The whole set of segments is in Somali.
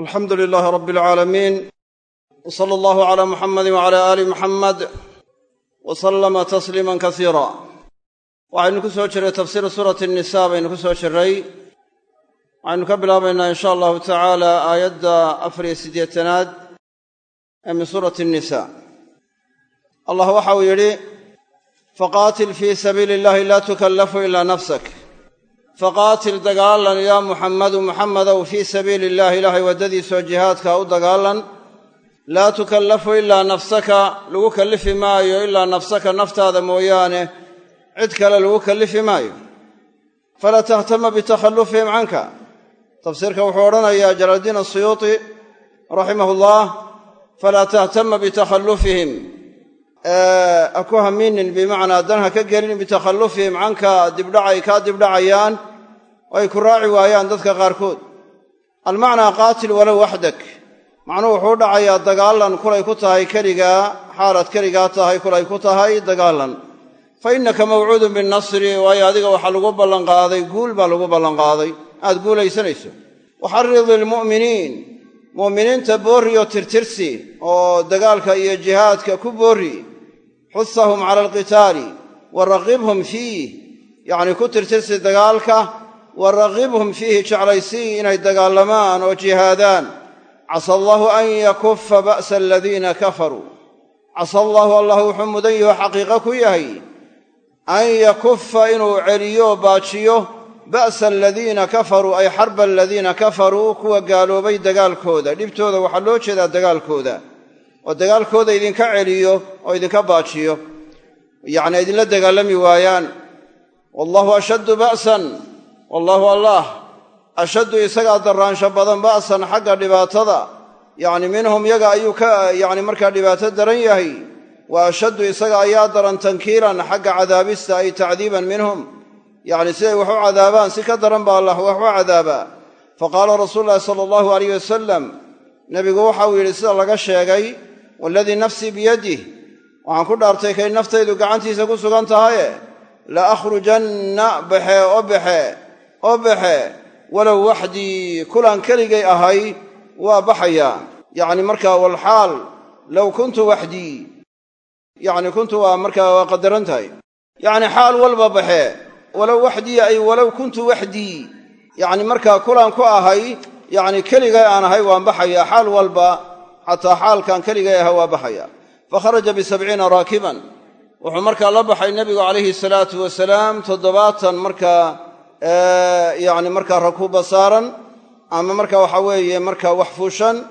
alxamdu lilaahi rabbi alcaalamiin w sala allahu calaa muxamadi wacala aali muxamed wa sallama tasliiman kasiira waxaynu ku soo jirray tafsiiru suurati nisa baynu ku soo jirray waxaynu ka bilaabaynaa in sha allahu tacaala aayadda afar iyo siddeetanaad ee min suurati nisa allah waxa uu yidhi faqaatil fii sabiili illahi laa tukallafu ilaa nafsak faqaatil dagaalan yaa muxammadu muxammadow fii sabiili illahi ilaahay waddadiisoo jihaadka u dagaalan laa tukallafu ilaa nafsaka lagu kallifi maayo ilaa nafsaka naftaada mooyaane cid kale lagu kallifi maayo. Falaa tahtama bitakhallufihim canka. Tafsiirka wuxuu odhanayaa jalaaldiin asuyuuti raximahullah falaa tahtama bitakhallufihim. Ha ku haminin bimacnaa dan ha ka gelin bitakhallufihim canka dibdhacay kaa dibdhacayaan oo ay ku raaci waayaan dadka qaarkood. Almacnaa qaatil walow waxdak. Macnuhu wuxuu dhacayaa dagaalan kulay ku tahay keligaa xaalaad keligaa tahay kulay ku tahay dagaalan. Fa innaka mawcuudun binnasri waayo adiga waxaa lagu ballanqaaday guul baa lagu ballanqaaday. Aad guulaysanayso. Waxaridi lmu'miniin mu'miniinta boorri oo tirtirsi oo dagaalka iyo jihaadka ku boorri. Xusahum cala alqitaali wa raqibhum fiih. Yacnii ku tirtirsi dagaalka wa raqibhum fiihi jeclaysii inay dagaalamaan oo jihaadaan. Casa allaahu an yakufa ba'sa aladiina kafaruu casa allaahu allah wuxuu mudan yaho xaqiiqo ku yahay an yakufa inuu celiyo baajiyo ba'sa aladiina kafaruu ay xarba aladiina kafaruu kuwa gaaloobay dagaalkooda. Dhibtooda waxaa loo jeedaa dagaalkooda. Oo dagaalkooda idinka celiyo oo idinka baajiyo. Yacni idinla dagaalami waayaan. Wallaahu ashaddu ba'san wallaahu allah ashaddu isagaa darraansho badan ba'san xagga dhibaatada. Yacni minhum yaga ayuu ka yacni markaa dhibaato daran yahay wa ashaddu isaga ayaa daran tankiilan xagga cadaabista ay tacdiiban minhum. Yacni siday wax u cadaabaan si ka daran baa allah wax u cadaabaa fa qaala rasuulu llahi sala allahu alayh wasalam nebigu waxauu yidhi sida laga sheegay waaladii nafsii biyadih waxaan ku dhaartay kay naftaydu gacantiisa ku sugan tahaye la akhrujanna baxe oo baxe oo baxe walow waxdii kulaan keligay ahay waa baxayaa yacni markaa walxaal low kuntu waxdii yacni kuntu waa markaa waa qadaran tahay. Yacni xaal walba baxe walow waxdii ay walow kuntu waxdii yacni markaa kulaan ku ahay yacni keligay aan ahay waan baxayaa xaal walba xataa xaalkan keligay ahay waa baxaya. Fa kharaja bisabciina raakiban. Wuxuu markaa la baxay nebigu calayhi salaatu wasalaam toddobaatan markaa yacni markaa rakuuba saaran ama marka waxa weeye markaa wax fuushan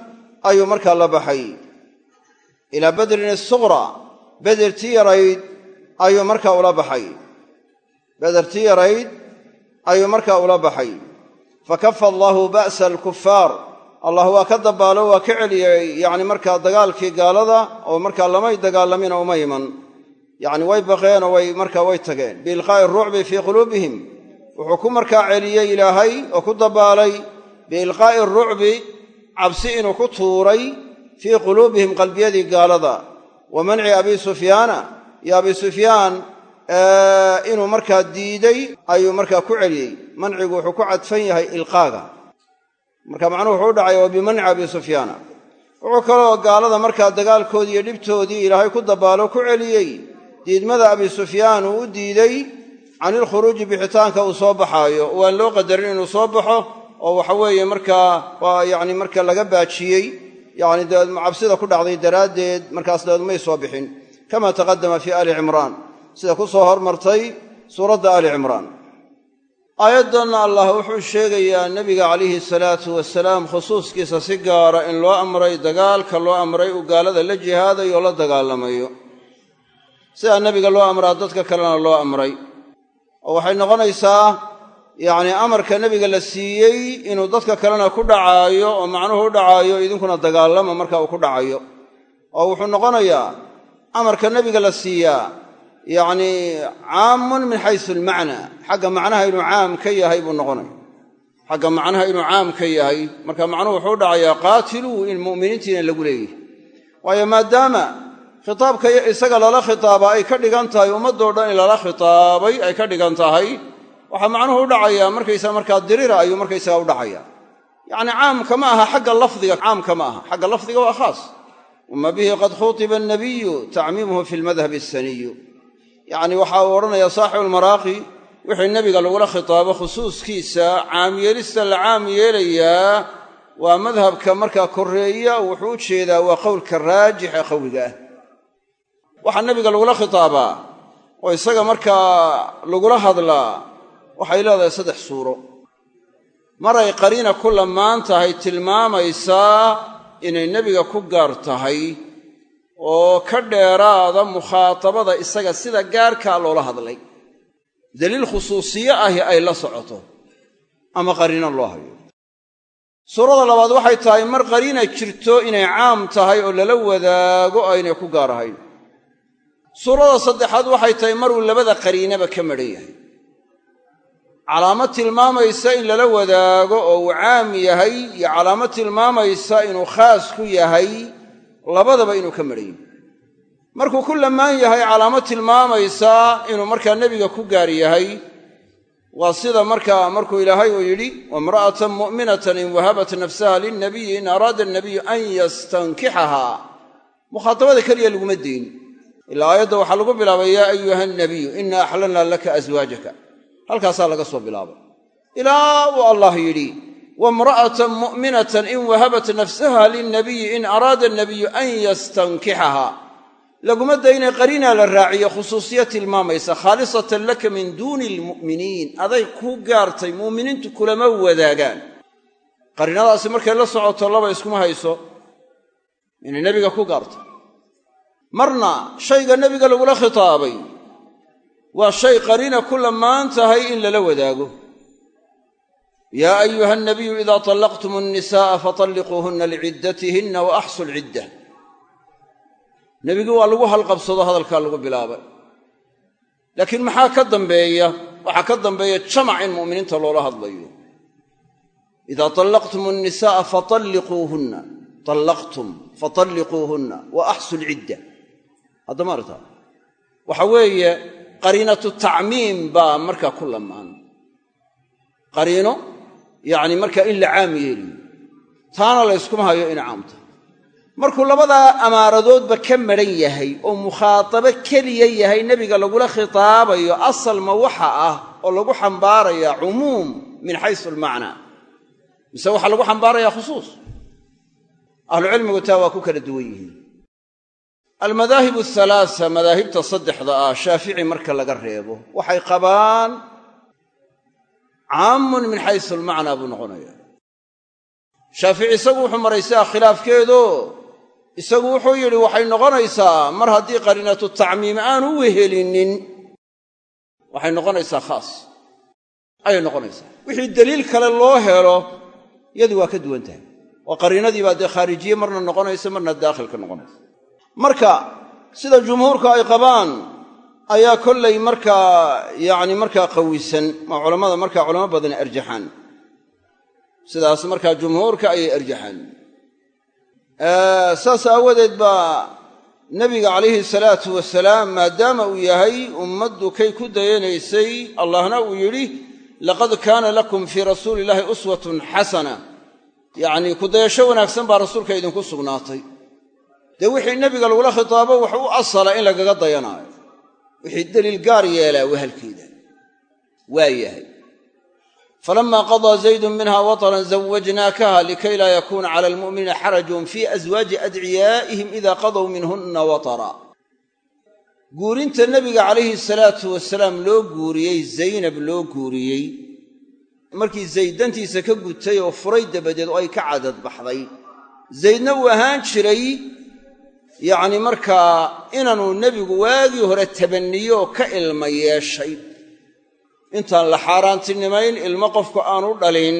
ayuu markaa la baxay. Ilaa badrin asuqra bedertii yarayd ayuu markaa ula baxay. Bedertii yarayd ayuu markaa ula baxay. Fakafa allaahu ba'sa alkufaar allah waa ka dabaalo waa ka celiyey yacni markaa dagaalkii gaalada oo markaa lamay dagaalamin oo uma iman. Yacni way baqeen oo way markaa way tageen. Biilqaa'i rucbi fii quluubihim wuxuu ku markaa celiyey ilaahay oo ku dabaalay biilqaa'i rucbi cabsi inuu ku tuuray fii quluubihim qalbiyadii gaalada. Wa manci abi sufyaana iyo abi sufyaan inuu markaa diiday ayuu markaa ku celiyey. Mancigu wuxuu ku cadfan yahay ilqaaga. Marka macnuhu wuxuu dhacay wa bimanci abi sufyaana. Wuxuu kaloo gaalada markaa dagaalkoodii iyo dhibtoodii ilaahay ku dabaalo ku celiyey. Diidmada abi sufyaan uu u diiday can ilkhuruuji bixitaanka uu soo baxaayo waan loo qadarin inuu soo baxo oo waxa weeye markaa waa yacni marka laga baajiyey yacni dabeed ku dhacday daraaddeed markaas dabeed may soo bixin. Kama taqadama fii aali cimraan. Sida ku soo hormartay suuradda aali cimraan. Aayaddanna allah wuxuu sheegayaa nebiga calayhi salaatu wasalaam khusuuskiisa si gaara in loo amray dagaalka loo amray uu gaalada la jihaadayo la dagaalamayo. Sidaa nebiga loo amraa dadka kalena loo amray oo waxay noqonaysaa yacni amarka nebiga la siiyey inuu dadka kalena ku dhacaayo oo macnuhu u dhacaayo idinkuna dagaalama marka uu ku dhacayo. Oo wuxuu noqonayaa amarka nebiga la siiyaa yacni caamun min xaysu almacnaa xagga macnaha inuu caam ka yahay buu noqonaya. Xagga macnaha inuu caam ka yahay marka macnuhu wuxuu u dhacayaa qaatiluu in mu'miniintiina lagu leeyahy waayo maadaama khitaabka isaga lala khitaaba ay ka dhigan tahay ummaddoo dhan in lala khitaabay ay ka dhigan tahay waxaa macnuhu u dhacayaa markaysaa markaa dirira ayuu markaysaga u dhacaya. Yacni caamka ma aha xagga lafdiga caamka ma aha. Xagga lafdiga waa khaas. Wama bihi qad khutiba annabiyu tacmiimuhu fi lmadhabi asaniyu yacni waxa uu odhanayaa saaxibu almaraaqi wixii nebiga lagula khitaabo khusuuskiisa caamyeelista la caam yeelayaa waa madhabka markaa korreeya wuxuu u jeedaa waa qowlka raajix ee ah waxaa nebiga lagula khitaabaa oo isaga markaa lagula hadlaa waxay leedahay saddex suuro. Maray qariina ku lamaan tahay tilmaamaysaa inay nebiga ku gaar tahay oo ka dheeraada mukhaatabada isaga sida gaarkaa loola hadlay. Daliil khusuusiye ahi ay la socoto ama qariino loo hayo. Suurada labaad waxay tahay mar qariina jirto inay caam tahay oo lala wadaago aynay ku gaar ahayn suurada saddexaad waxay tahay maruu labada qariinaba ka madhan yahay. Calaamad tilmaamaysa in lala wadaago oo uu caam yahay iyo calaamad tilmaamaysa inuu khaas ku yahay labadaba inuu ka madhan yahay. Markuu ku lamaan yahay calaamad tilmaamaysa inuu markaa nebiga ku gaar yahay waa sida markaa markuu ilaahay uu yidhi waimra'atan mu'minatan in wahabat nafsaha lilnabiyi in araada anabiyu an yastankixahaa mukhaatabada keliya laguma deyn ilaa aayadda waxaa lagu bilaabay yaa ayuha nabiyu ina axlalna laka aswaajaka halkaasaa laga soo bilaabay. Ilaa uu allah yidhi waimra'atan mu'minatan in wahabat nafsaha lilnabiyi in araada anabiyu an yastankixahaa laguma daynay qariinaa la raaciyo khusuusiya tilmaamaysa khaalisatan laka min duuni almu'miniin aday ku gaartay mu'miniintu kulama wadaagaan. Qariinadaasi markay la socoto laba iskuma hayso. Inay nebiga ku gaartay marna shayga nebiga lagula khitaabay. Waa shay qariina ku lamaan tahay in lala wadaago. Yaa ayuha nabiyu idaa tallaqtum annisaa'a fatalliquuhunna liciddatihinna wa axsu lcidda nebigi waa lagu halqabsado hadalkaa lagu bilaabay. Laakiin maxaa ka dambeeya? Waxaa ka dambeeya jamac in mu'miniinta loola hadlayo. Idaa tallaqtum annisaa'a fatalliquuhunna tallaqtum fatalliquuhunna wa axsu lcidda haddama arta waxa weeye qariinatu tacmiim baa markaa ku lamaan qariino yacni markaa in la caam yeeliyo taana la yskuma hayo ina caamta. Markuu labadaa amaaradoodba ka madhan yahay oo mukhaatabo keliya yahay nebiga lagula khitaabayo asalma waxa ah oo lagu xambaarayaa cumuum min xaysu almacnaa mise waxaa lagu xambaarayaa khusuus. Ahlucilmigu taa waa ku kala duwan yihiin almadaahib athalaasa madaahibta saddexda ah shaafici marka laga reebo waxay qabaan caamun min xaysu almacnaa buu noqonaya shaafici isagu wuxuu maray sidaa khilaafkeedo isagu wuxuu yidhi waxay noqonaysaa mar haddii qariinatu tacmiim aanu wehelinin waxay noqonaysaa khaas. Ayay noqonaysaa. Wixii deliil kale loo helo yadu waa ka duwan tahay. Oo qariinadii baa dee khaarijiye marna noqonaysa marna daakhilka noqonaysa marka sida jumhuurka ay qabaan ayaa kollay markaa yacni markaa qawisan maa culammada markaa culamo badani arjaxaan. Sidaas markaa jumhuurka ayay arjaxaan. Saas aawadeed baa nebiga calayhi salaatu wasalaam maadaama uu yahay ummaddu kay ku dayanaysay allahna uu yidhi laqad kaana lakum fii rasuuli illaahi uswatun xasana. Yacnii kudayasho wanaagsan baa rasuulka idinku sugnaatay dee wixii nebiga lagula khitaabo wax u asala in lagaga dayanaayo. Wixii deliil gaar yeelaa wahalkeeda. Waa yahay. Falama qadaa zaydun minha wataran zawajnaakaha likay laa yakuuna cala almu'miniina xarajun fii aswaaji adciyaa'ihim ida qadaw minhunna watara. Guurinta nebiga calayhi salaatu wasalaam loo guuriyey zaynab loo guuriyey markii zayd dantiisa ka gutay oo furay dabadeed oo ay ka cadad baxday zaydna uu ahaan jiray yacni markaa inaanuu nebigu waagii hore tabanniyo oo ka ilma yeeshay. Intaan la xaaraantinimayn ilmo qofku aanu dhalin.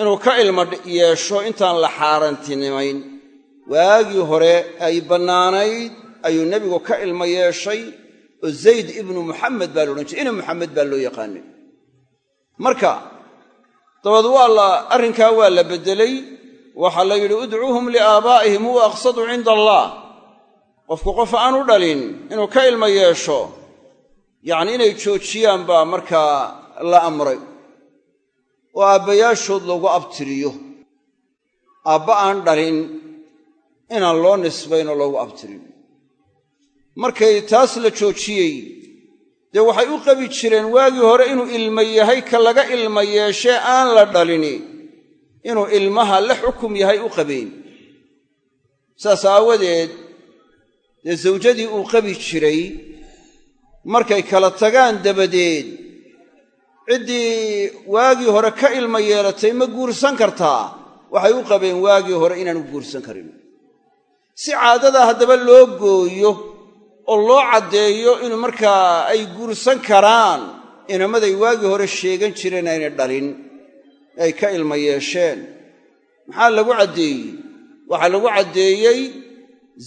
Inuu ka ilma yeesho intaan la xaaraantinimayn waagii hore ay bannaanayd ayuu nebigu ka ilmo yeeshay oo zayd ibnu muxamed baa laodhan jiray. Ina muxamed baa loo yaqaanay. Marka dabeed waa la arrinkaa waa la beddelay waxaa la yidhi udcuuhum liaabaa'ihim huwa aqsadu cinda allah qofku qof aan u dhalin inuu ka ilmo yeesho yacni inay joojiyaan baa markaa la amray. Oo aabbayaashood lagu abtiriyo. Aabba aan dhalin inaan loo nisbayn oo loogu abtirin. Markay taas la joojiyey dee waxay u qabi jireen waagii hore inuu ilma yahay ka laga ilma yeeshee aan la dhalini inuu ilmaha la xukum yahay u qabeen saas aawadeed dee sawjadii uu qabi jiray markay kala tagaan dabadeed ciddii waagii hore ka ilma yeelatay ma guursan kartaa. Waxay u qabeen waagii hore inaanu guursan karin. Si caadada haddaba loo gooyo oo loo caddeeyo inuu markaa ay guursan karaan inamaday waagii hore sheegan jireen aynay dhalin ay ka ilma yeesheen. Maxaa lagu caddeeyey? Waxaa lagu caddeeyey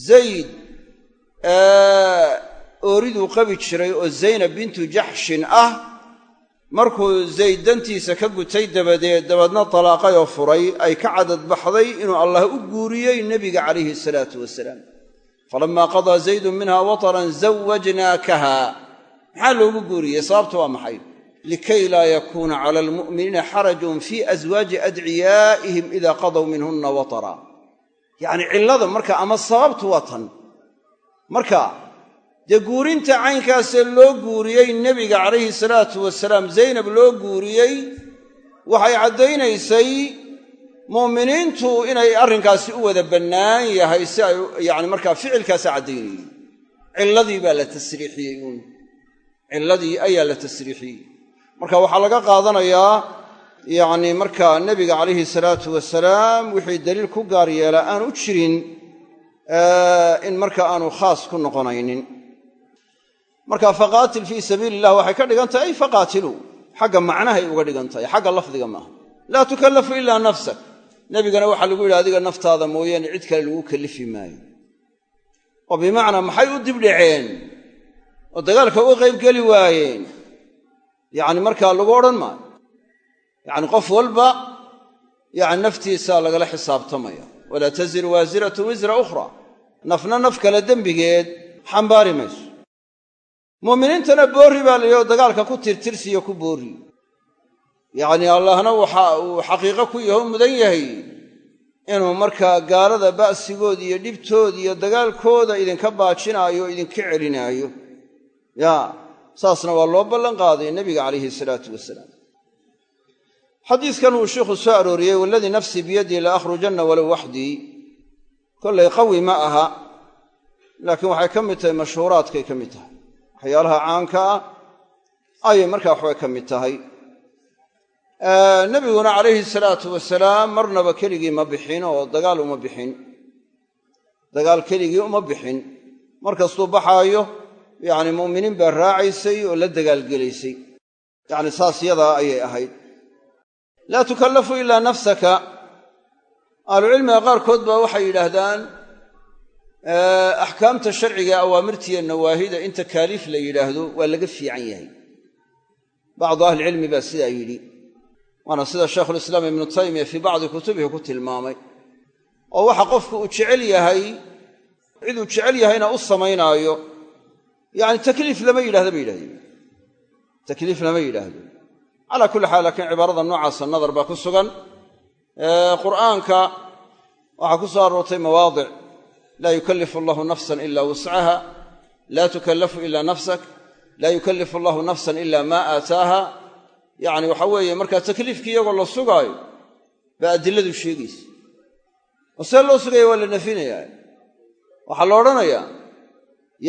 zayd ooriduu qabi jiray oo zaynab bintu jaxshin ah markuu zayd dantiisa ka gutay dabadeed dabeedna talaaqay oo furay ay ka cadadbaxday inuu allah u guuriyey nebiga calayhi salaatu wasalaam. Falamaa qadaa zaydun minha wataran zawajnaakaha maxaa loogu guuriyey? Sababtu waa maxay? Likay laa yakuuna cala almu'miniina xarajun fii aswaaji adciyaa'ihim idaa qadaw minhunna watara. Yacni cillada marka ama sababtu waa tan marka dee guurinta caynkaasee loo guuriyey nebiga calayhi salaatu wasalaam zaynab loo guuriyey waxay caddaynaysay mu'miniintu inay arrinkaasi u wada bannaan yahay si ay yacni markaa ficilkaasa caddaynayey cilladii baa la tasriixiyey uun. Cilladii ayaa la tasriixiyey. Marka waxaa laga qaadanayaa yacni markaa nebiga calayhi salaatu wasalaam wixii daliil ku gaar yeelaa aanu jirin in marka aanu khaas ku noqonaynin. Marka faqaatil fii sabiili illah waxay ka dhigan tahay ay faqaatiluu xagga macnahay uga dhigan tahay xagga lafdiga maaha laa tukallafu ilaa nafsak. Nebigana waxaa lagu yidhi adiga naftaada mooyaane cid kale lagu kallifi maayo. Oo bimacnaa maxay u dibdhaceen oo dagaalka uga qaybgeli waayeen? Yacni markaa lagu odhan maayo. Yacni qof walba yani naftiisa lagala xisaabtamaya walaa taziru waasiratu wisra ukhra nafna naf kale dembigeed xambaari mayso mu'miniintana boorri baa la yidhi oo dagaalka ku tirtirsiyo ku boorri yacnii allahna waxa uu xaqiiqo ku yaho mudan yahay inuu markaa gaalada ba'sigood iyo dhibtood iyo dagaalkooda idinka baajinaayo o idinka celinaayo ya saasna waa loo ballan qaaday nebiga calayhi salaatu wasalaam xadiidkan uu sheikhu soo arooriyey waladii nafsii biyadii la akhrujanna walow waxdii. Kollay qawi ma aha laakiin waxay ka mid tahay mashhuuraadkay ka mid tahay. Waxyaalaha caanka ah ayay markaa waxbay ka mid tahay. Nebiguna calayhi salaatu wasalaam marnaba keligii ma bixin oo dagaal uma bixin. Dagaal keligii uma bixin. Mar kastuu baxaayo yacni mu'miniin baa raacaysay oo la dagaalgelaysay. Yacni saas yadaa ayay ahayd laa tukallafu ilaa nafsaka. Ahlucilmiga qaarkood baa waxay yidhaahdaan axkaamta sharciga awaamirtiiyo nawaahida in takaaliif la yidhaahdo waa laga fiican yahay. Bacdu ahlicilmi baa sidaa yidhi. Waana sida shaykhulislaam ibnu taymiya fii bacdi kutubihi ku tilmaamay oo waxa qofku uu jecel yahay ciduu jecel yahayna u samaynaayo yacni takliif lama yidhahdo bay yidhahdeen? Takliif lama yidhaahdo calaa kulli xaal laakiin cibaarada noocaasa nadar baa ku sugan. Qur'aanka waxaa ku soo aroortay mawaadic. Laa yukallifu allahu nafsan ila wuscaha laa tukallafu ila nafsak. Laa yukallifu allahu nafsan ila maa aataaha. Yacni waxa weeye markaa takliifkii iyagoo la sugaayo baa adiladu sheegaysa. Oo see loo sugaya waa la nafinayaa. Waxaa la odhanayaa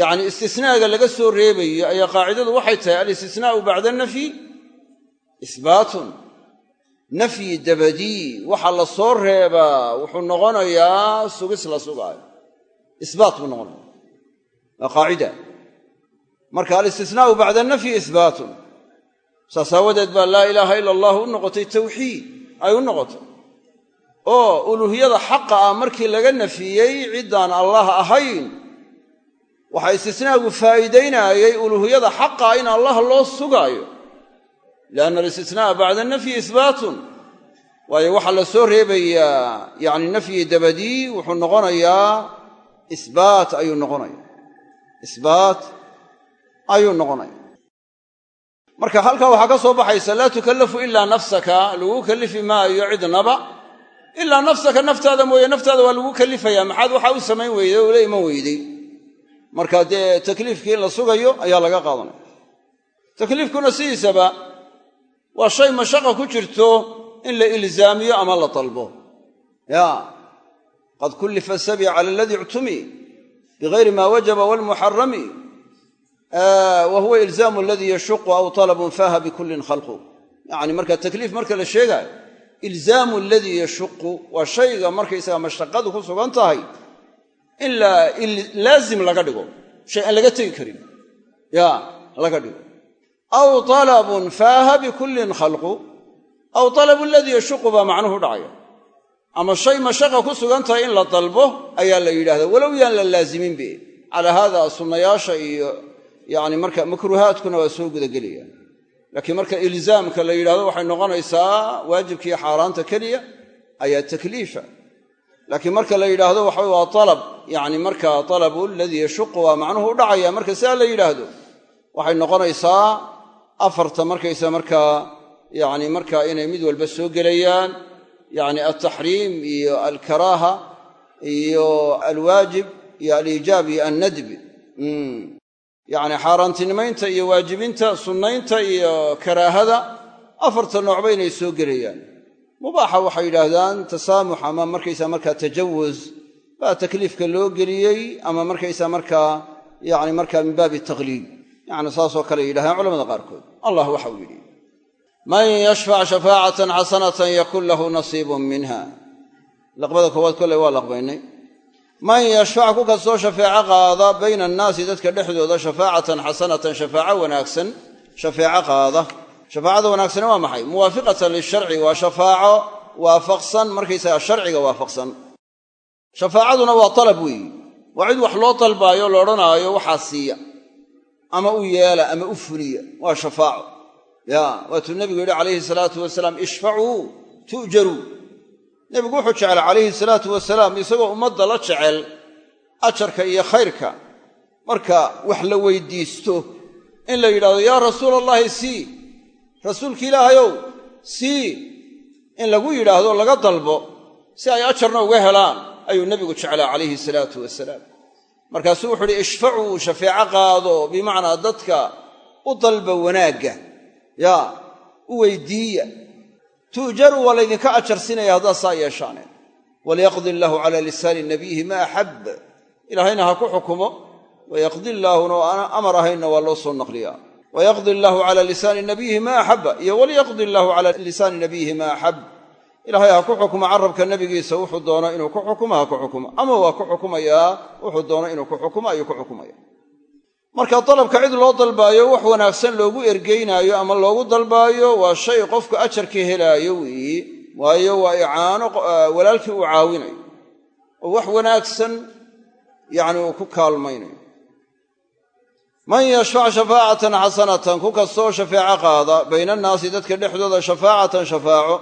yacni istisnaaga laga soo reebayo ayaa qaacidadu waxay tahay alistisnaa'u bacda nafyi isbaatun. Nafyi dabadii waxa la soo reebaa wuxuu noqonayaa sugis la sugaayo. Isbaat buu noqonaya. Waa qaacida. Marka alistisnaa'u bacda nafyi isbaatun. Saas aawadeed baa laa ilaaha ila allahu u noqotay tawxiid. Ay u noqotay. Oo uluuhiyada xaqa ah markii laga nafiyey ciddaan allah ahayn waxaa istisnaagu faa'iidaynaayay uluuhiyada xaqa in allah loo sugaayo lianna alistisnaa'a bacda nafyi isbaatun waayo waxaa la soo reebayaa yacni nafyi dabadii wuxuu noqonayaa isbaat ayuu noqonaya isbaat ayuu noqonaya marka halkaa waxaa ka soo baxaysa laa tukallafu ilaa nafsaka lagu kallifi maayo cidnaba ilaa nafsaka naftaada mooye naftaada waa lagu kalifayaa maxaad waxaa u samayn weyday oo ula iman weyday marka dee takliifkii in la sugayo ayaa laga qaadanaya takliifkuna waa shay mashaqa ku jirto in la ilzaamiyo ama la dalbo. Ya qad kullifa sabi cala aladii ictumi bigayri ma wajaba walmuxarami wa huwa ilzaamu aladii yashuqu aw talabun faha bikullin khalqu yacni marka takliif marka la sheegaayo ilzaamu aladii yashuqu waa shayga markaysaga mashaqadu ku sugan tahay in laazim laga dhigo shay aan laga tegi karin. Ya laga dhigo aw talabun faaha bikullin khalqu aw talabu aladii yashuqu baa macnuhu dhacaya ama shay mashaqa ku sugan tahay in la dalbo ayaa la yidhahda walow yaan la laaziminbe calaa haada sunnayaasha iyo yani marka makruuhaadkuna waa soo gudagelayaan laakiin marka ilzaamka la yidhahdo waxay noqonaysaa waajibkiiyo xaaraanta keliya ayaa takliifa laakiin marka la yidhaahdo waxa waa alab yani marka alabu aladii yashuqu waa macnuhu u dhacaya marka sidaa la yidhaahdo waxay noqonaysaa afarta markaysa markaa yani marka inay mid walba soo gelayaan yani altaxriim iyo alkaraaha iyo alwaajib iyo aliijaab iyo annadb. Yani xaaraantinimaynta iyo waajibinta sunnaynta iyo karaahada afarta noocba inay soo gelayaan. Mubaaxa waxay yidhaahdaan tasaamux ama markaysa markaa tajawuz baa takliifka loo geliyey ama markaysa markaa yani markaa min baabi taqliid yani saasoo kale yidhahdaan culamada qaarkood. Allah waxa uu yidhi man yashfac shafaacatan xasanatan yakun lahu nasiibun minha. Laqbada koowaad kolley waa laqbaynay. Man yashfac ku kastoo shafeeco qaada bayna annaasi dadka dhexdooda shafaacatan xasanatan shafaaco wanaagsan shafeeco qaada. Shafaacada wanaagsani waa maxay? Muwaafiqatan lisharci waa shafaaco waafaqsan markaysaga sharciga waafaqsan. Shafaacaduna waa talab weeyi. Waa cid wax loo dalbaayo la odhanaayo waxaa siiya ama u yeela ama u fuliya. Waa shafaaco ya waatuu nebigu yidhi calayhi salaatu wasalaam ishfacuu tu'jaruu nebigu wuxuu jecel calayhi salaatu wasalaam isagoo ummadda la jecel ajarka iyo khayrka. Marka wax la weydiisto in la yidhahdo yaa rasuula allaahi sii. Rasuulki ilaahayow sii. In lagu yidhaahdo laga dalbo si ay ajarna uga helaan ayuu nebigu jeclaa calayhi salaatu wasalaam markaasuu wuxuu uhi ishfacuu shafeeco qaado. Bimacnaa dadka u dalba wanaagga. Yaa u weydiiya. Tu'jaru waa laydinka ajarsinaya haddaad saa yeeshaaneen. Waliyaqdi illaahu calaa lisaani nabiyihi ma axab. Ilaahayna ha ku xukumo. Wayaqdi illaahuna oo aan amar ahaynna waa loo soo naqliyaa. Wayaqdi illaahu calaa lisaani nabiyihi ma axabba iyo waliyaqdi illaahu calaa lisaani nabiyihi ma axab ilaahay ha ku xukumo carabka nebigiisa wuxuu doono inuu ku xukumo ha ku xukumo ama waa ku xukumayaa wuxuu doono inuu ku xukumo ayuu ku xukumaya. Marka dalabka cid loo dalbaayo wax wanaagsan loogu ergeynaayo ama loogu dalbaayo waa shay qofku ajarka helaayo weeye waayo waa icaano walaalkii uu caawinayo. Oo wax wanaagsan yacni uu ku kaalmaynayo. Man yashfac shafaacatan xasanatan ku kastoo shafeeco qaada bayna annaasi dadka dhexdooda shafaacatan shafaaco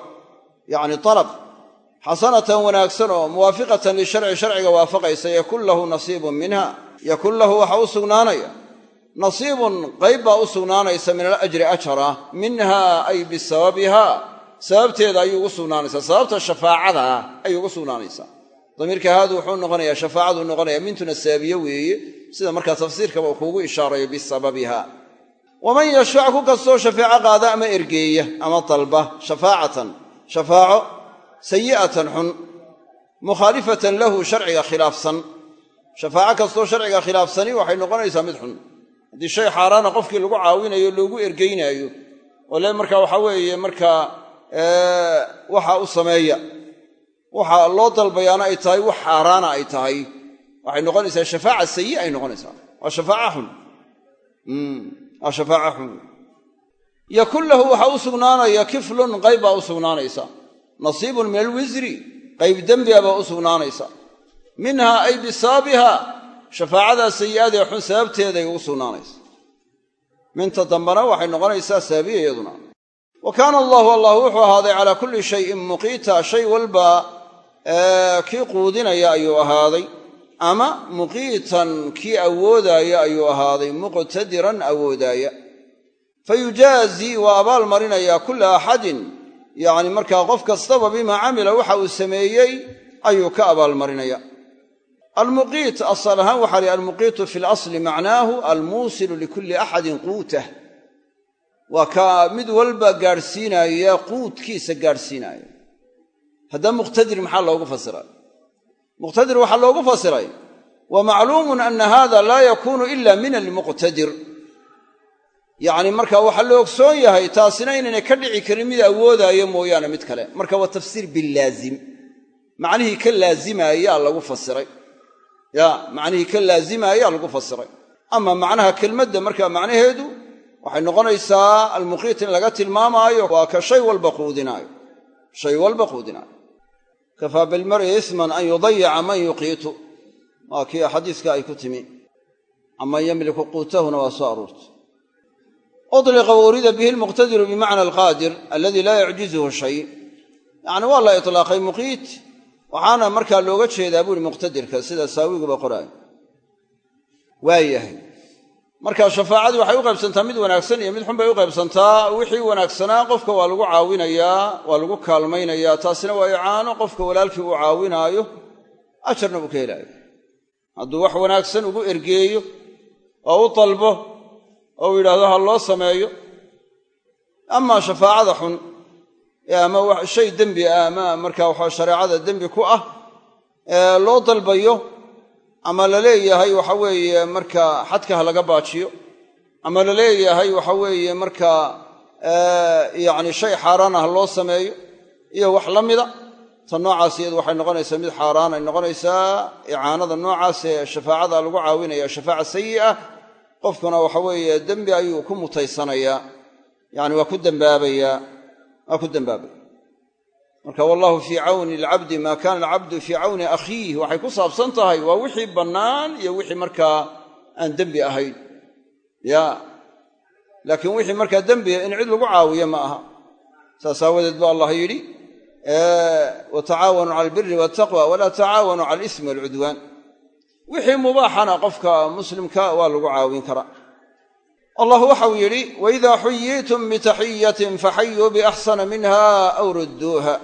yacni dalab xasanatan wanaagsan oo muwaafiqatan lisharci sharciga waafaqaysa yakun lahu nasiibun minha yakun lahu waxa u sugnaanaya. Nasiibun qayb baa u sugnaanaysa min alajri ajara minha ay bisababiha. Sababteeda ayuu ugu sugnaanaysaa sababta shafaacada ayuu ugu sugnaanaysaa damiirka haadu wuxuu noqonayaa shafaacaduu noqonaya mintuna saabiye weeye sida markaa tafsiirkaba uu kuugu ishaarayo bisababiha. Waman yashfac ku kastoo shafeeco qaada ama ergeeya ama dalba shafaacatan shafaaco sayi'atan xun mukhaalifatan lahu sharciga khilaafsan. Shafaaco kastoo sharciga khilaafsani waxay noqonaysaa mid xun. Haddii shay xaaraana qofkii lagu caawinayo loogu ergeynaayo oo le markaa waxaa weeye markaa waxa u sameeya waxa loo dalbayaana ay tahay wax xaaraana ay tahay waxay noqonaysaa shafaaca sayi ay noqonaysaa. Waa shafaaca xun. Waa shafaaca xun yakun lahu waxaa u sugnaanaya kiflun qayb baa u sugnaanaysa. Nasiibun min alwisri qayb dembiga baa u sugnaanaysa. Minha ay bisaabiha shafaacadaa sayi'adee xun sababteeday ugu sugnaanaysa. Minta dambena waxay noqonaysaa saabiya iyaduna. Wa kaana allahu allah wuxuu ahaaday calaa kulli shayin muqiita shay walba kii quudinaya ayuu ahaaday ama muqiitan kii awoodaaya ayuu ahaaday muqtadiran awoodaaya fa yujaazii waa abaal marinayaa kulla axadin. Yacni markaa qof kastaba bimaa camila waxa uu sameeyey ayuu ka abaalmarinaya almuqiit asal ahaan waxaa lihi almuqiitu fi lasli macnaahu almuusilu likulli axadin quutah. Waa ka mid walba gaadhsiinaaya quudkiisa gaadhsiinaaya haddaba muqtadir maxaa loogu fasiray? Muqtadir waxaa loogu fasiray wa macluumun ana hada laa yakunu ila min almuqtadir yacni marka waxaa la ogsoon yahay taasina inaynay ka dhici karin mid awoodaayo mooyaane mid kale. Marka waa tafsiir bilaazim macnihii ka laazimayaa lagu fasiray. Ya macnihii ka laazimaayaa lagu fasiray. Ama macnaha kelmadda markaa macnaheedu waxay noqonaysaa almuqiit in laga tilmaamaayo waa ka shay walba quudinaayo. Shay walba quudinaayo. Kafaa bilmar'i isman an yudayica man yuqiitu. Waa kii xadiiska ay ku timi. Aman yamliku quutahuna waa soo aroortay uliqa urida bihi almuqtadiru bimacna alqaadir aladii laa yucjizuhu shay yacni waa la itlaaqay muqiit waxaana markaa looga jeedaa buuri muqtadirka sida saawiguba qoraayo waayahay marka shafaacadii waxay u qaybsantaa mid wanaagsan iyo mid xun bay u qaybsantaa wixii wanaagsanaa qofka waa lagu caawinayaa waa lagu kaalmaynayaa taasina waa icaano qofka walaalkii uu caawinaayo ajarna uu ka helaayo hadduu wax wanaagsan ugu ergeeyo oo u oo uu yidhahdo ha loo sameeyo. Amaa shafaacada xun ama shay dembi ah ama markaa waxa shareecada dembi ku ah loo dalbayo ama la leeyahay waxa weeye markaa xadka ha laga baajiyo ama la leeyahay waxa weeye markaa yacni shay xaaraan ah loo sameeyo iyo wax la mida ta noocaas iyadu waxay noqonaysaa mid xaaraan ay noqonaysaa icaanada noocaas ee shafaacada lagu caawinaya shafaaca sayi ah qofkuna waxa weeye dembi ayuu ku mutaysanayaa yani waa ku dembaabayaa waa ku dembaabaya marka wallahu fii cawni alcabdi maa kana alcabdu fii cawni akhiih waxay ku saabsan tahay waa wixii bannaan iyo wixii markaa aan dembi ahayn. Ya laakiin wixii markaa dembiga in cid lagu caawiyo ma aha. Saas aawadeed ba allah yidhi watacaawanuu cala albiri waltaqwa walaa tacaawanuu cala alismi walcudwaan wixii mubaaxana qofka muslimka waa lagu caawin karaa. Allah waxau yidhi waidaa xuyiitum bitaxiyatin faxayuu biaxsana minha aw rudduuha.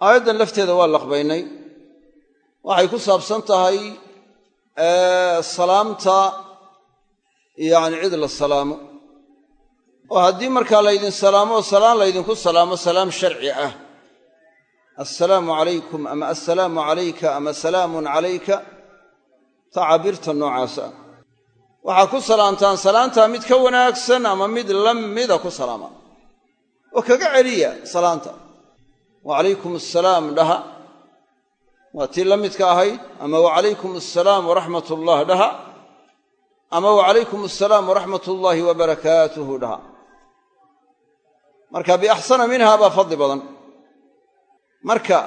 Aayaddan lafteeda waa laqbaynay. Waxay ku saabsan tahay salaamta yacni cid la salaamo. Oo haddii markaa laydin salaamo salaan laydinku salaamo salaam sharci ah. Assalaamu calaykum ama assalaamu calayka ama salaamun calayka tacabirta noocaas waxaa ku salaamtaan salaantaa mid ka wanaagsan ama mid la mida ku salaama. Oo kaga celiya salaanta. Wa calaykum assalaam dhaha. Waa tii la midka ahayd ama wacalaykum assalaam waraxmat ullah dhaha. Ama wacalaykum assalaam waraxmat ullaahi wabarakaatuhu dhaha. Marka biaxsana minha baa fadli badan. Marka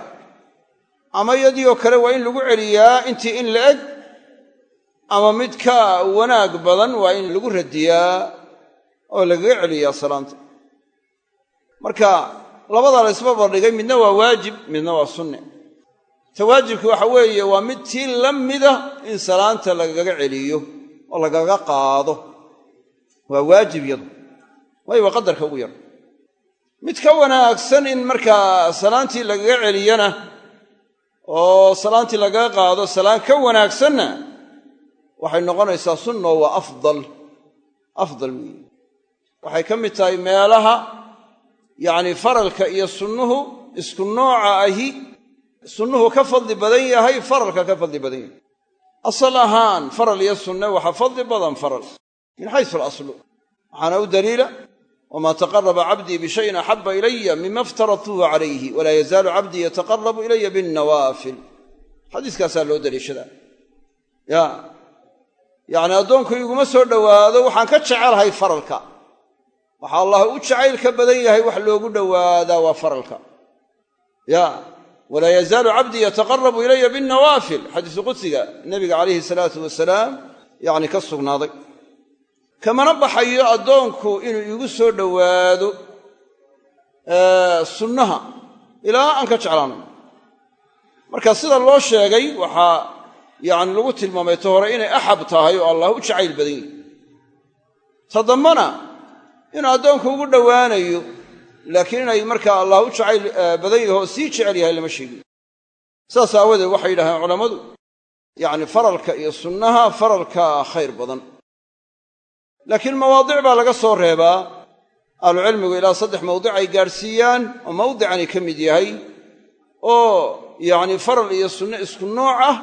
ama yadiioo kale waa in lagu celiyaa intii in la eg ama mid ka wanaag badan waa in lagu radiyaa oo lagaga celiyaa salaanta. Marka labadaa la ysba bardhigay midna waa waajib midna waa sunne. Ta waajibki waxa weeye waa mid tii la mida in salaanta lagaga celiyo oo lagaga qaado. Waa waajib yadu. Waayo waa qadarka ugu yar. Mid ka wanaagsan in markaa salaantii lagaga celiyana oo salaantii lagaga qaado salaan ka wanaagsanna waxay noqonaysaa sunno waa afdal afdal weeye waxay ka mid tahay meelaha yacni faralka iyo sunnuhu isku nooca ahi sunnuhu ka fadli badan yahay faralka ka fadli badan yahay. Asal ahaan faral iyo sunne waxaa fadli badan faral. Min xaysu alaslu. Waxaana u daliila wamaa taqaraba cabdii bishayin axaba ilaya mima iftaradtuhu calayhi walaa yazaalu cabdii yataqarabu ilaya binnawaafil xadiiskaasaa loo daliishadaa yacni addoonku iguma soo dhowaado waxaan ka jecelahay faralka. Waxa allah u jacayl ka badan yahay wax loogu dhowaadaa waa faralka. Ya walaa yazaalu cabdii yataqarabu ilaya binnawaafil. Xadiisu qudsiga nebiga calayhi salaatu wasalaam yacni ka sugnaaday. Kamana baxayo addoonku inuu igu soo dhowaado sunnaha. Ilaa aan ka jeclaanayo marka sida loo sheegay waxaa yacni lagu tilmaamay ta hore inay axab tahay oo allah u jacayl badan yahi ta dambana inuu addoonku ugu dhowaanayo laakiin inay markaa allah u jacayl badan yaho sii jecel yahay lama sheegin. Saas aawadeed waxay yidhahdeen culammadu yacni faralka iyo sunnaha faralka khayr badan. Laakiin mawaadic baa laga soo reebaa. Ahlucilmigu ilaa saddex mawdic ay gaadhsiiyaan oo mawdicani ka mid yahay oo yacni faral iyo sunno isku nooc ah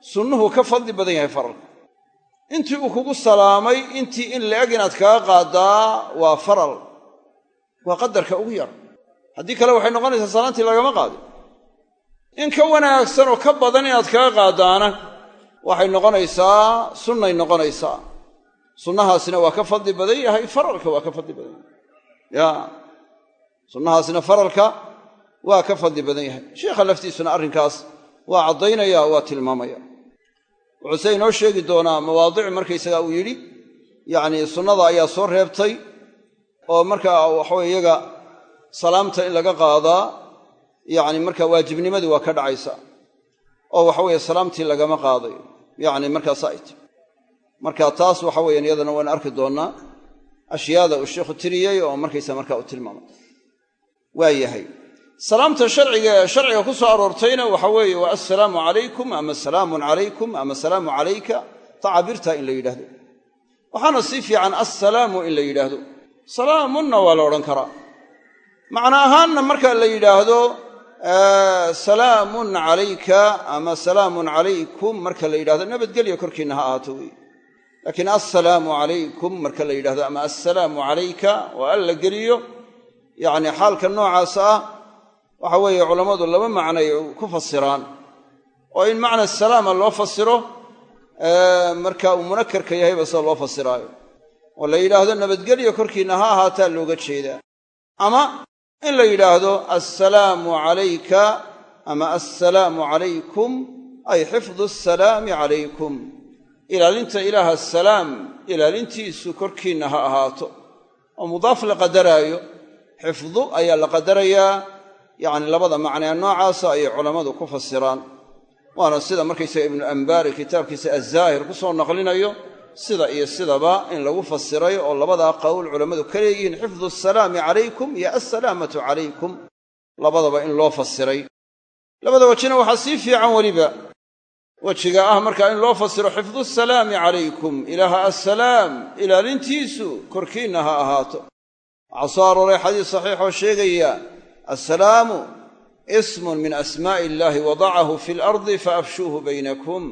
sunnuhu ka fadli badan yahay faralka intii uu kugu salaamay intii in la-eg inaad kaga qaaddaa waa faral. Waa qadarka ugu yar. Haddii kale waxay noqonaysaa salaantii lagama qaadin in ka wanaagsan oo ka badan inaad kaga qaaddaana waxay noqonaysaa sunnay noqonaysaa. Sunnahaasina waa ka fadli badan yahay faralka waa ka fadli badan yahay. Ya. Sunnahaasina faralka waa ka fadli badan yahay. Sheikha laftiisuna arrinkaas waa caddaynaya waa tilmaamaya wuxuu se inoo sheegi doonaa mawaadic markaysaga uu yidhi yacni sunnada ayaa soo reebtay oo markaa waxaweye iyaga salaamta in laga qaadaa yacni marka waajibnimadii waa ka dhacaysa oo waxaweeye salaamtii lagama qaaday. Yacni markaasa ay timi. Marka taas waxa weeyaan iyadana waan arki doonnaa ashyaada uu sheikhu tiriyey oo markaysa markaa u tilmaamay. Waa yahay salaamta sharciga sharciga ku soo aroortayna waxa weeye waa assalaamu calaykum ama salaamun calaykum ama salaamu calayka tacabirta in la yidhaahdo. Waxaana sii fiican assalaamu in la yidhaahdo. Salaamunna waa la odhan karaa. Macno ahaanna marka la yidhaahdo salaamun calayka ama salaamun calaykum marka la yidhahdo nabadgelya korkiinna ha ahaato wey laakiin assalaamu calaykum marka la yidhahdo ama assalaamu calayka oo alla geliyo. Yacni xaalka noocaas ah waxa weeye culammadu laba macnay ku fasiraan. Oo in macna salaama loo fasiro marka uu munakarka yahayba sida loo fasiraayo. Oo la yidhaahdo nabadgelya korkiinna ha ahaataa looga jeedaa. Ama in la yidhaahdo assalaamu calayka ama assalaamu calaykum ay xifdu asalaami calaykum. Ilaalinta ilaaha salaam ilaalintiisu korkiinna ha ahaato. Oo mudaaf la qadaraayo. Xifdu ayaa la qadarayaa yacni labada macnee noocaasa ayay culammadu ku fasiraan. Waana sida markaysaga ibnu ambaari kitaabkiisa azaahir ku soo naqlinayo sida iyo sidaba in lagu fasiray oo labadaa qowl culammadu ka leeyihiin xifdu asalaami calaykum iyo assalaamatu calaykum. Labadaba in loo fasiray. Labada wejina waxaa sii fiican weliba. Wejiga ah markaa in loo fasiro xifdu asalaami calaykum ilaaha assalaam ilaalintiisu korkiinna ha ahaato. Waxaa soo arooray xadiis saxiixoo sheegaya assalaamu ismun min asmaa'i illaahi wadacahu fi alardi faafshuuhu baynakum.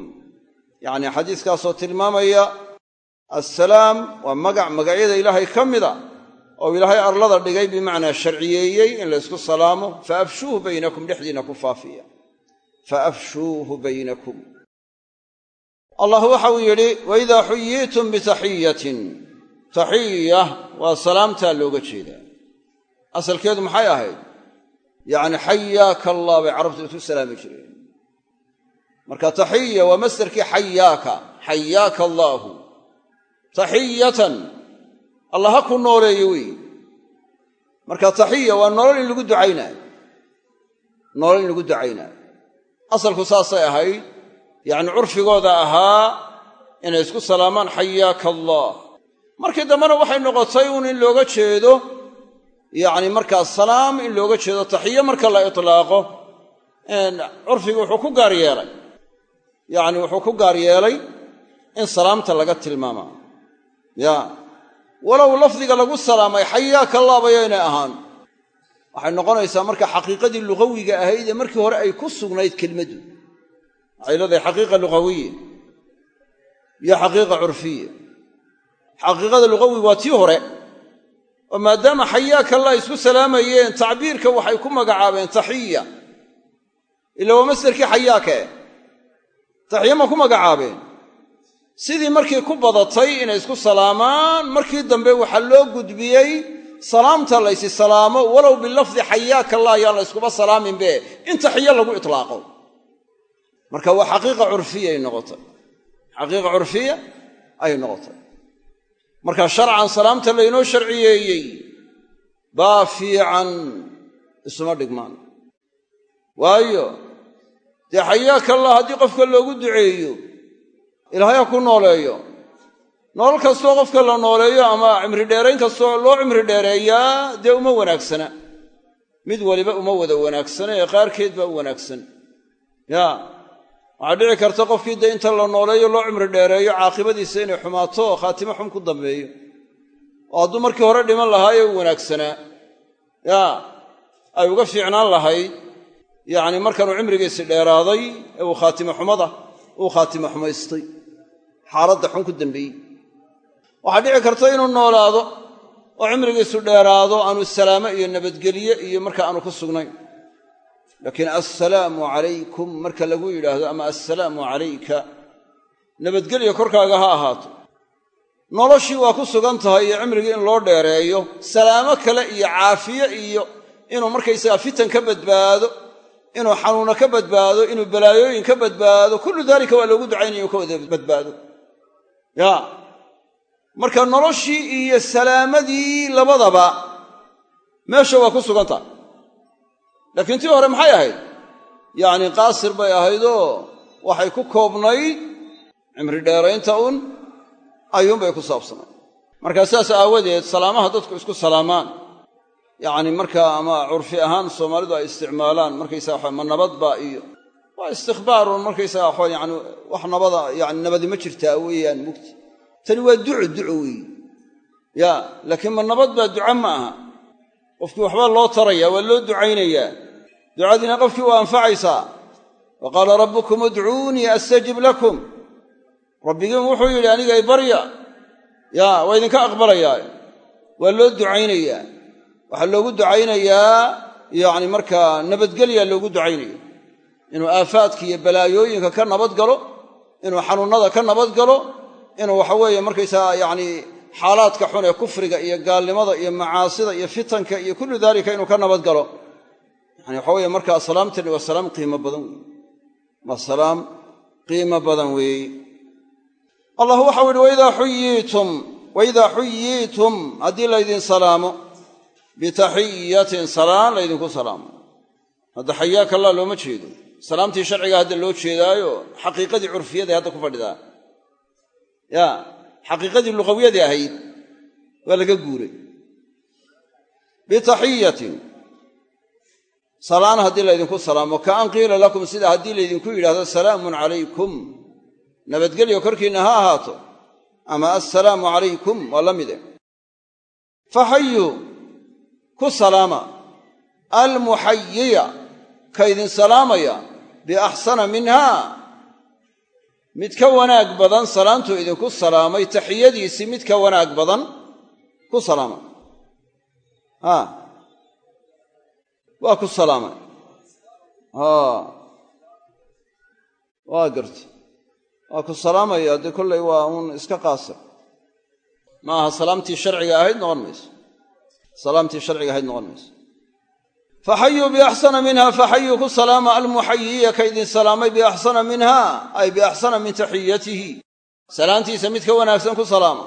Yacnii xadiiskaasoo tilmaamaya assalaam waa magac magacyada ilaahay ka mida oo ilaahay arlada dhigay bimacnaa sharciyeeyey in laysku salaamo faafshuuhu baynakum dhexdiinna ku faafiya. Faafshuuhu baynakum. Allah waxa uu yidhi waidaa xuyiitum bitaxiyatin taxiya waa salaamtaa looga jeedaa. Asalkeedu maxay ahayd yacni xayaaka allah bay carabtu isu salaami jireen marka taxiya waa masderkii xayaaka xayaaka allaahu. Taxiyatan allah ha ku nooleeyo wey marka taxiya waa nolol in lagu ducaynaayo nolol in lagu ducaynaayo asalku saasay ahayd yacni curfigooda ahaa inay isku salaamaan xayaaka allah markii dambena waxay noqotay uun in looga jeedo yacni markaa salaam in looga jeedo taxiyo marka la itlaaqo curfigu wuxuu ku gaar yeelay. Yacni wuxuu ku gaar yeelay in salaamta laga tilmaamaa ya walow lafdiga lagu salaamay xayaaka allah bayaynay ahaan. Waxay noqonaysaa marka xaqiiqadii lugawiga ahayd ee markii hore ay ku sugnayd kelmaddu waxay xaqiiqa lugawiya iyo xaqiiqa curfiya xaqiiqada lugawiga waa tii hore oo maadaama xayaaka allah isku salaamayeen tacbiirka waxay ku magacaabeen taxiya. Ila waa masderkii xayaake. Taxiya ma ku magacaabeen. Sidii markii ku badatay inay isku salaamaan markii dambe waxaa loo gudbiyey salaamta laysi salaamo walow bilafdi xayaaka allah ayaan la yskuba salaaminbe in taxiyo lagu itlaaqo. Marka waa xaqiiqa curfiya ay noqotay. Xaqiiqa curfiya ayay noqotay marka sharcan salaamta laynoo sharciyeeyey baa fiican isuma dhigmaan. Waayo dee xayaaka allah haddii qofka loogu duceeyo ilaahay ha ku nooleeyo. Nolol kastoo qofka la nooleeyo ama cimri dheerayn kastoo loo cimri dheereeyaa dee uma wanaagsana. Mid waliba uma wada wanaagsana ee qaarkeed baa u wanaagsan. Ya waxaa dhici karta qofkii dee inta la nooleeyo loo cimri dheereeyo caaqibadiisa inay xumaato oo khaatimo xun ku dambeeyo. Oo hadduu markii hore dhiman lahaayee u wanaagsanaa ya ay uga fiicnaan lahayd yacni markanuu cimrigiisi dheeraaday ee uu khaatimo xumada uu khaatimo xumaystay. Xaaladda xun ku dambeeyey. Waxaa dhici karta inuu noolaado oo cimrigiisu dheeraado aanu salaamo iyo nabadgelye iyo marka aanu ku sugnayn laakiin assalaamu calaykum marka lagu yidhaahdo ama assalaamu calayka nabadgelya korkaaga ha ahaato. Noloshii waa ku sugan tahay iyo cimrigii in loo dheereeyo salaamo kale iyo caafiye iyo inuu markaysagaa fitan ka badbaado inuu xanuuno ka badbaado inuu balaayooyin ka badbaado kullu daalika waa loogu ducaynaya inu ka wada badbaado. Ya marka noloshii iyo salaamadii labadaba meesha waa ku sugan tahay laakiin tii hore maxay ahayd? Yacni qaasir bay ahaydoo waxay ku koobnayd cimri dheeraynta un ayuunbay ku saabsanayd markaa sidaas aawadeed salaamaha dadku isku salaamaan. Yacni markaa ama curfi ahaan soomaalidu ay isticmaalaan markaysaga waxa ma nabadba iyo. Waa istikhbaarun markaysaga waxa yani wax nabada yani nabadi ma jirtaa weeyaan mugti. Tani waa duco duco weeye ya laakiin ma nabad baa duco ma aha. Qofkii waxbaa loo taraya waa loo ducaynayaa ducadiina qofkii waa anfacaysaa wa qaala rabbukum udcuunii astajib lakum. Rabbigiin wuxuu yidhi anigay barya. Ya waa idinka aqbalayaa waa loo ducaynayaa. Waxaa loogu ducaynayaa yacni markaa nabadgelya loogu ducaynaya inuu aafaadka iyo balaayooyinka ka nabad galo inuu xanuunnada ka nabad galo inuu waxa weeye markaysaga yacni xaalaadka xun ee kufriga iyo gaalnimada iyo macaasida iyo fitanka iyo kullu daalika inuu ka nabad galo yani waxa weye markaa salaamtani waa salaam qiimo badan weeye. Waa salaam qiimo badan weeye. Allah waxau yihi waidaa xuyiitum waidaa xuyiitum haddii laydin salaamo bitaxiyatin salaan laydinku salaamo. Hadda xayaaka allah looma jeedo. Salaamtii sharciga hadda loo jeedaayo xaqiiqadii curfiyadae hadda ku fadhidaa. Ya xaqiiqadii luqawiyadii ahayd waa laga guuray. Bitaxiyatin salaan haddii laydinku salaamo. Ka an qiila lakum sida haddii laydinku yidhahdo salaamun calaykum. Nabadgelyo korkiinna ha ahaato. Ama assalaamu calaykum. Waa la mide faxayuu ku salaama. Almuxayiya ka ydin salaamaya biaxsana minhaa mid ka wanaag badan salaantuu idinku salaamay taxiyadiisii mid ka wanaag badan ku salaama waa ku salaamay. Waa garta waa ku salaamaya. Dee kollay waa uun iska qaasir ma aha salaamtii sharciga ahayd noqon mayso. Salaamtii sharciga ahayd noqon mayso. Faxayuu biaxsana minha faxayuu ku salaama almuxayiya ka ydin salaamay biaxsana minha ay biaxsana min taxiyatihi. Salaantiisa mid ka wanaagsan ku salaama.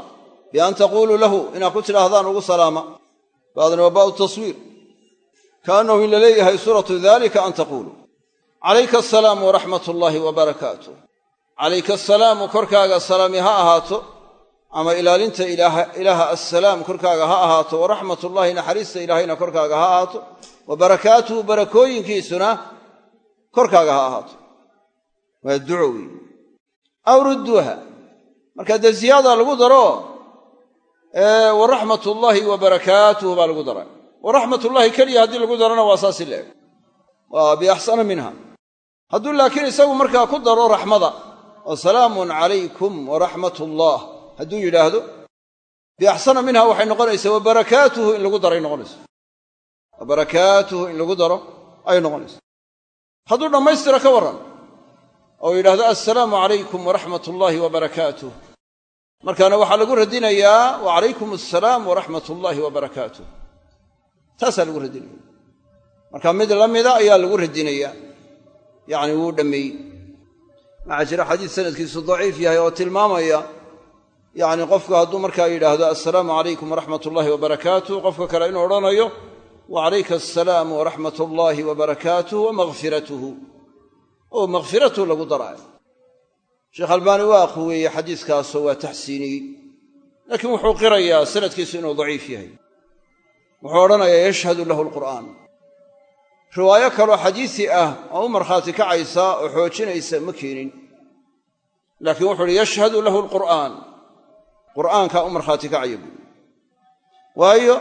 Bian taquuluu lahu inaad ku tidhaahdaan ugu salaama. Baadna waa baau taswiir kaannahu in la leeyahay suuratu dalika an taquuluu calayka asalaamu waraxmat ullaahi wa barakaatuh. Calayka asalaamu korkaaga salaami ha ahaato ama ilaalinta ilaaha assalaam korkaaga ha ahaato waraxmatullaahi naxariista ilaahayna korkaaga ha ahaato wa barakaatuhu barakooyinkiisuna korkaaga ha ahaato. Waa duco weeye aw rudduuha marka dee ziyaada lagu daro waraxmatullaahi wa barakaatuhu baa lagu waraxmatullaahi keliya haddii lagu darana waa saasi leeg. Waa biaxsana minha. Hadduu laakiin isagu markaa ku daro raxmada wa salaamun calaykum waraxmat ullah hadduu yidhaahdo biaxsana minha waxay noqonaysaa wa barakaatuhu in lagu daray noqonaysa wa barakaatuhu in lagu daro ayay noqonaysa hadduu dhammaystira ka warran oo yidhahdo assalaamu calaykum waraxmat ullaahi wa barakaatuh markaana waxaa lagu radinayaa wa calaykum assalaam waraxmat ullaahi wa barakaatuh taasaa lagu radinaya. Marka mid la mida ayaa lagu radinayaa yacni wuu dhammeeyey waxaa jira xadiis sanadkiisu daciif yahay oo tilmaamaya yacni qofku hadduu markaa yidhaahdo assalaamu calaykum waraxmat ullaahi wabarakaatuh. Qofka kale inuu odhanayo wa calayka assalaamu waraxmat ullaahi wabarakaatuh wamakfiratuhu oo makfiratuhu lagu daraayo sheekh albaani waa quweeye xadiiskaasoo waa taxsiiniyey. Laakiin wuxuu qirayaa sanadkiisu inuu daciif yahay wuxuu odhanayaa yashhadu lahu alqur'aan. Riwaayo kaloo xadiisi ah oo u markhaati kacaysa oo xoojinaysa ma keenin. Laakiin wuxuu uhi yashhadu lahu alqur'aan. Qur'aankaa u markhaati kacaya buui waayo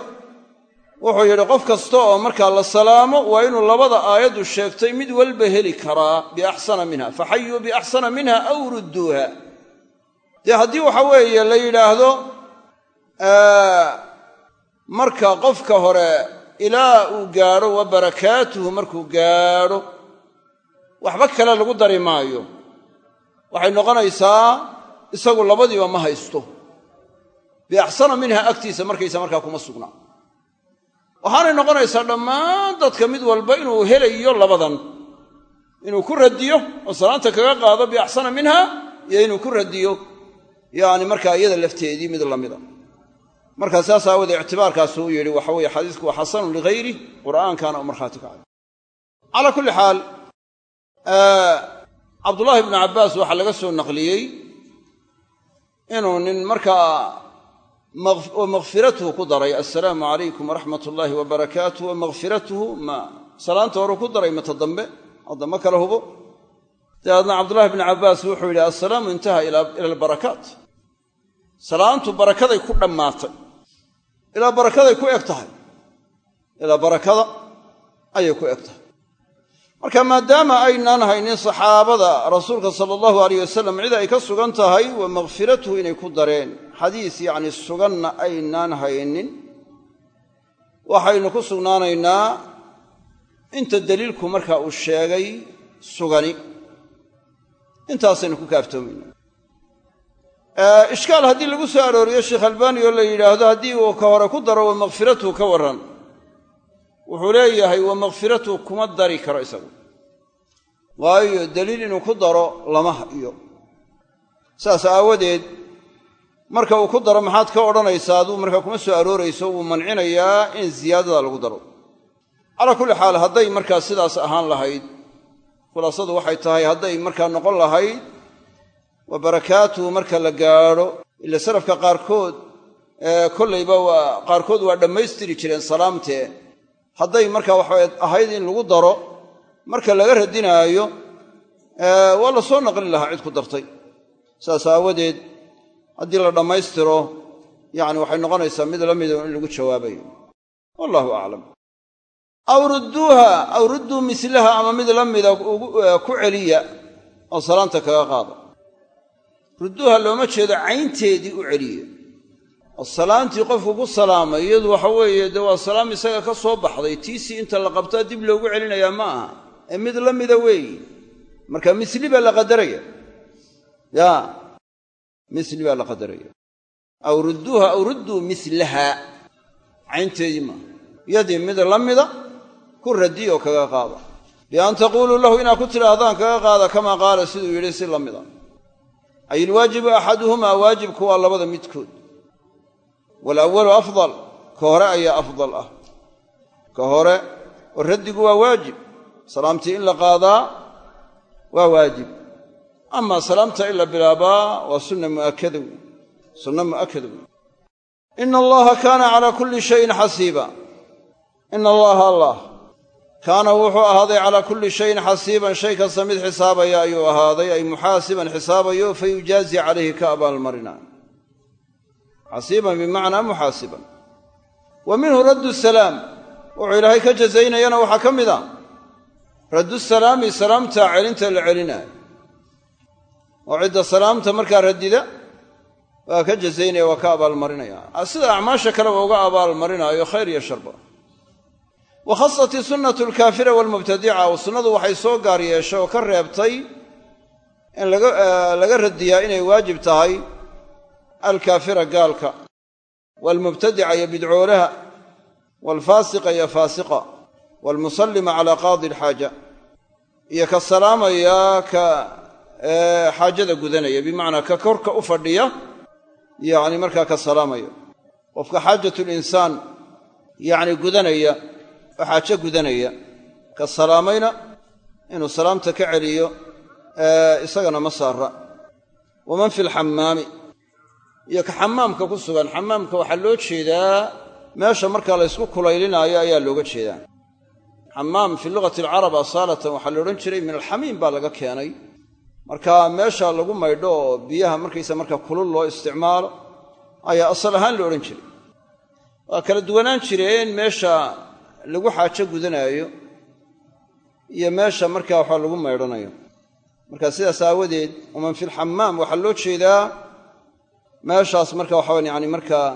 wuxuu yidhi qof kasta oo markaa la salaamo waa inuu labada aayaddu sheegtay mid walba heli karaa biaxsana minha faxayuu biaxsana minha aw rudduuha. Dee haddii waxa weeye la yidhaahdo marka qofka hore ilaa uu gaadho wa barakaatuhu markuu gaadho waxba kale lagu dari maayo. Waxay noqonaysaa isagu labadiiba ma haysto. Biaxsana minha agtiisa markaysa markaa kuma sugnaa waxaanay noqonaysaa dhammaan dadka mid walba inuu helayo labadan. Inuu ku radiyo oo salaanta kaga qaado biaxsana minha iyo inuu ku radiyo. Yani markaa iyada lafteedii mid lamida markaa saas aawoodee ictibaarkaasuu u yidhi waxa weye xadiisku waa xasanun ligayri qur'aankaana u kacay calaa kulli xaal cabdullaahi ibnu cabbaas waxaa laga soo naqliyey inuu nin markaa wa makhfiratuhu ku daray assalaamu calaykum waraxmat ullaahi wa barakaatuh wa makhfiratuhu ma salaanta horuu ku daray mata dambe hadda ma kala hubo. Dabeedna cabdullahi bnu cabbaas wuxuu yidhi assalaamu intaha ila albarakaat. Salaantu barakaday ku dhammaatay ilaa barakaday ku eg tahay. Ilaa barakada ayay ku eg tahay. Marka maadaama aynaan haynin saxaabada rasuulka sala allahu alayh wasalam cid ay ka sugan tahay wa makhfiratuhu inay ku dareen. Xadiis yacni suganna aynaan haynin. Waxaynu ku sugnaanaynaa inta daliilku markaa uu sheegay sugani. Intaasaynu ku kaaftoomayna ishkaal haddii lagu soo arooriyo sheekh albaani oo la yidhaahdo haddii uu ka hore ku daro wa makhfiratuhu ka warran. Wuxuu leeyahay wa makhfiratuhu kuma dari karo isagu. Waayo daliil inuu ku daro lama hayo. Saas aawadeed marka uu ku daro maxaad ka odhanaysaa aduu markaa kuma soo aroorayso wuu mancinayaa in ziyaadada lagu daro. Calaa kulli xaal hadday markaa sidaas ahaan lahayd khulaasadu waxay tahay hadday markaa noqon lahayd wa barakaatuhu marka la gaadho ila salafka qaarkood kollayba waa qaarkood waa dhammaystiri jireen salaamtee. Hadday markaa waxay ahayd in lagu daro marka laga radinaayo waa la soo naqlin lahaa cid ku dartay. Saas aawadeed haddii la dhammaystiro yacni waxay noqonaysaa mid la mida in lagu jawaabayo. Wallahu aclam. Aw rudduuha aw rudduu mislaha ama mid la mida ku celiya oo salaanta kaga qaada rudduuha looma jeedo caynteedii u celiya oo salaantii qofku ku salaamay iyadu waxa weeye dee waa salaam isaga ka soo baxday tiisii inta la qabtaa dib loogu celinayaa ma aha. Ee mid la mida weeyi marka misli baa la qadaraya. Ya misli baa la qadaraya. Aw rudduuha aw rudduu mislaha. Caynteedii maaha yadii mid la mida ku radiy oo kaga qaada. Bian taquuluu lahu inaad ku tidhaahdaan kaga qaada kamaa qaala siduu yidhi si la mida ay ilwaajibu axaduhumaa waajibku waa labada midkood. Walawalu afdal ka hore ayaa afdal ah. Ka hore oo raddigu waa waajib. Salaamtii in la qaadaa waa waajib. Amaa salaamta in la bilaabaa waa sunna mu'akada wey sunna mu'akada wey ina allaha kaana calaa kulli shayin xasiiba. Ina allaha allah kaana wuxuu ahaaday calaa kulli shayin xasiiban shay kasta mid xisaabaya ayuu ahaaday ay muxaasiban xisaabayo fa yujaazi calayhi ka abaalmarina. xasiiban bimacnaa muxaasiban. wa minhu raddu salaam. wuxuu ilaahay ka jazaynayana waxaa ka mid a. raddu salaami salaamta celinta la celinaayo oo cidda salaamta markaa radida waa ka jazaynaya waa ka abaalmarinaya. sida acmaasha kaleba uga abaalmarinaayo khayr iyo sharba wa khasati sunnatu alkaafira waalmubtadica oo sunnadu waxay soo gaar yeeshay oo ka reebtay in laga radiyaa inay waajib tahay alkaafira gaalka waalmubtadica iyo bidcoolaha waalfaasiqa iyo faasiqa waalmusallima calaa qaadi alxaaja iyo ka salaamaya ka xaajada gudanaya bimacnaa ka korka u fadhiya yacni markaa ka salaamaya. Qofka xaajatulinsaan yacni gudanaya oo xaajo gudanaya ka salaamayna inuu salaamta ka celiyo isagana ma saara waman fi lxammaami iyo ka xamaamka ku sugan. Xamaamka waxaa loo jeedaa meesha markaa la ysku kulaylinaayo ayaa looga jeedaa. Xamaam fii lugati alcarab asaalatan waxaa la odhan jiray min alxamiim baa laga keenay. Marka meesha lagu maydho oo biyaha markaysa marka kulul loo isticmaalo ayaa asal ahaan la odhan jiray. Waa kala duwanaan jireen meesha lagu xaajo gudanaayo iyo meesha markaa waxaa lagu maydhanayo. Marka sidaas aawadeed waman fi lxamaam waxaa loo jeedaa meeshaas marka waxawan yani markaa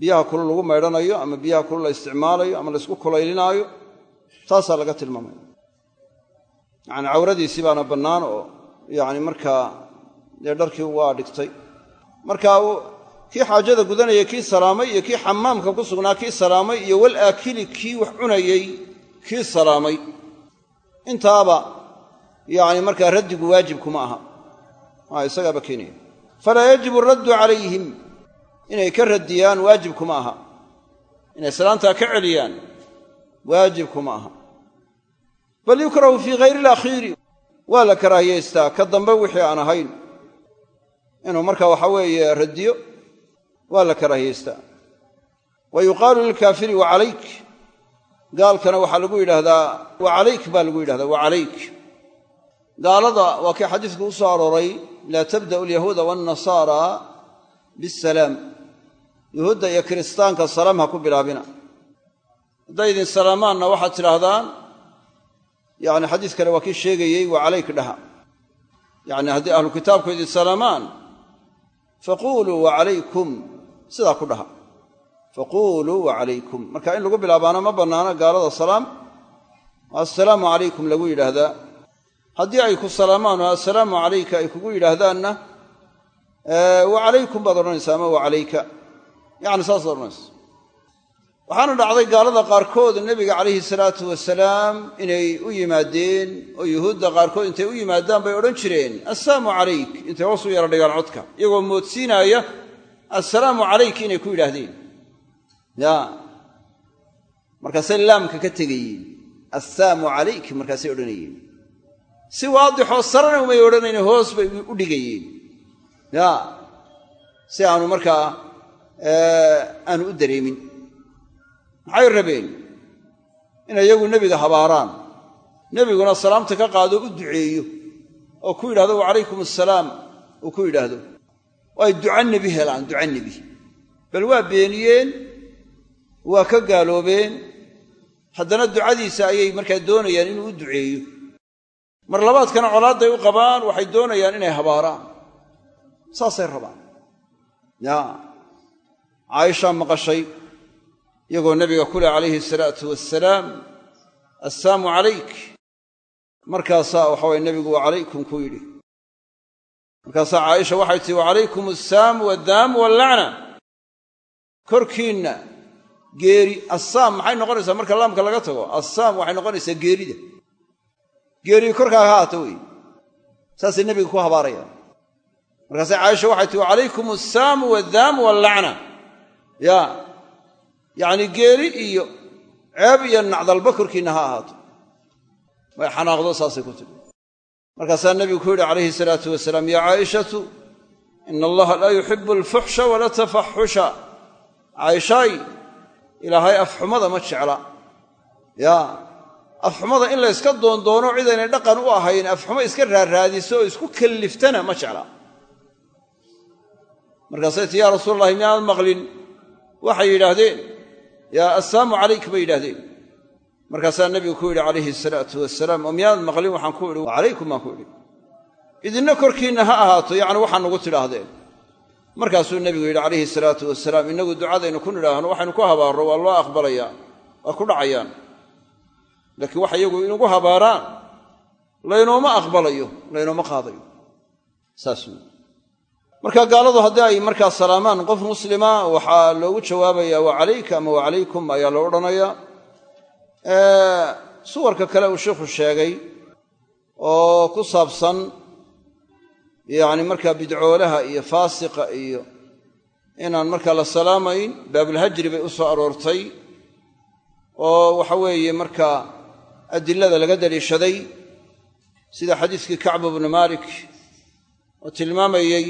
biyaha kulul lagu maydhanayo ama biyaha kulul la isticmaalayo ama la ysku kulaylinaayo taasaa laga tilmaamaya yacni cawradiisii baana bannaan oo yacni markaa dee dharkii waa dhigtay. Marka kii xaajada gudanayay kii salaamay iyo kii xamaamka ku sugnaa kii salaamay iyo wal aakili kii wax cunayey kii salaamay. Intaaba yacni markaa raddigu waajib kuma aha. Isagaaba keenaya. Falaa yajibu raddu calayhim. Inay ka radiyaan waajib kuma aha. Inay salaantaa ka celiyaan waajib kuma aha. Bal yukrahu fii hayri alakhiiri. Waa la karaahiyaystaa ka dambe wixii aan ahayn. Inuu marka waxa weeye radiyo waa la karaahiyaystaa wa yuqaalu lilkaafiri wa calayk. Gaalkana waxaa lagu yidhaahdaa wa calayk baa lagu yidhahdaa wa calayk. Gaalada waa kii xadiisku u soo arooray laa tabda'u alyahuuda waannasaara bisalaam yuhuudda iyo kiristaanka salaam ha ku bilaabina. Hadday idin salaamaanna waxaad tidhaahdaan yacni xadiis kale waa kii sheegayey wa calayk dhaha. Yacni haddii ahlu kitaabku idin salaamaan faquuluu wa calaykum sidaa ku dhaha. Faquuluu wa calaykum marka in lagu bilaabaana ma bannaano gaalada salaam. Assalaamu calaykum lagu yidhaahdaa haddii ay ku salaamaan oo assalaamu calayka ay kugu yidhaahdaanna wa calaykum baad odhanaysaa ama wa calayka yacni saasaad odhanaysa waxaana dhacday gaalada qaarkood nebiga calayhi salaatu wasalaam inay u yimaadeen oo yuhuudda qaarkood intay u yimaadaan bay odhan jireen assalaamu calayk intay hoos u yara dhigaan codka iyagoo moodsiinaaya assalaamu calayk inay ku yidhaahdeen. Ya. Markaasay laamka ka tegayeen. Assaamu calayk markaasay odhanayeen. Si waadixoo sarana umay odhanayne hoos bay u dhigayeen. Ya. Si aanu markaa aanu u dareemin. Maxay rabeen? Inay iyagu nebiga habaaraan. Nebiguna salaamta ka qaado u duceeyo. Oo ku yidhahdo wacalaykum assalaam uu ku yidhaahdo oo ay duca nebi helaan duca nebi. Bal waa beeniyeen waa ka gaaloobeen. Haddana ducadiisa ayay markaa doonayaan inuu u duceeyo. Mar labaadkana colaadday u qabaan waxay doonayaan inay habaaraan. Saasay rabaan. Ya caaishaa maqashay iyagoo nabiga ku leh calayhi asalaatu wassalaam assaamu calayk. Markaasaa waxaway nebigu wa calaykum ku yidhi markaasaa caaisha waxay tihi wacalaykum assaamu waddaamu wallacna korkiinna geeri assaam maxay noqonaysaa marka laamka laga tago? Assaam waxay noqonaysaa geerida. Geerii korkaaga ha aata wey. Saasay nebiga ku habaarayaan. Markaasay caaisha waxay tihi wacalaykum assaamu waddaamu wallacna ya yacni geeri iyo ceeb iyo nacdalba korkiinna ha ahaato. Way xanaaqdo saasay ku tidhi markaasaa nebigu ku yidhi calayhi salaatu wasalaam yaa caaishatu ina allaha laa yuxibu alfuxsha wala tafaxusha caaishaay ilaahay afxumada ma jecla. Yaa afxumada in la yska doondoono cidaynay dhaqan u ahayn afxumo iska raarraadiso oo isku kalliftana ma jecla. Markaasay ti yaa rasuul allahi miyaanad maqlin waxay yidhaahdeen yaa assaamu calayk bay yidhahdeen markaasaa nebigu ku yidhi calayhi asalaatu wasalaam oo miyaanad maqlin? Waxaan ku idhi calaykum baan ku idhi idinna korkiinna ha ahaato yacni waxaa nugu tidhaahdeen. Markaasuu nebigu yidhi calayhi salaatu wasalaam innagu ducadaynu ku nidhaahno waxaynu ku habaarro waa loo aqbalayaa waa ku dhacayaan. Laakiin waxa iyagu inugu habaaraan laynooma aqbalayo laynooma qaadayo. Saas wey marka gaaladu haddii ay markaa salaamaan qof muslima waxaa loogu jawaabayaa wa calayka ama wa calaykum ayaa loo odhanayaa suwarka kale uu sheikhu sheegay oo ku saabsan yacni markaa bidcoolaha iyo faasiqa iyo inaan markaa la salaamayn baabulhajri bay u soo aroortay oo waxa weeye markaa adilada laga daliishaday sida xadiiskii kacbu bnu maalik oo tilmaamayey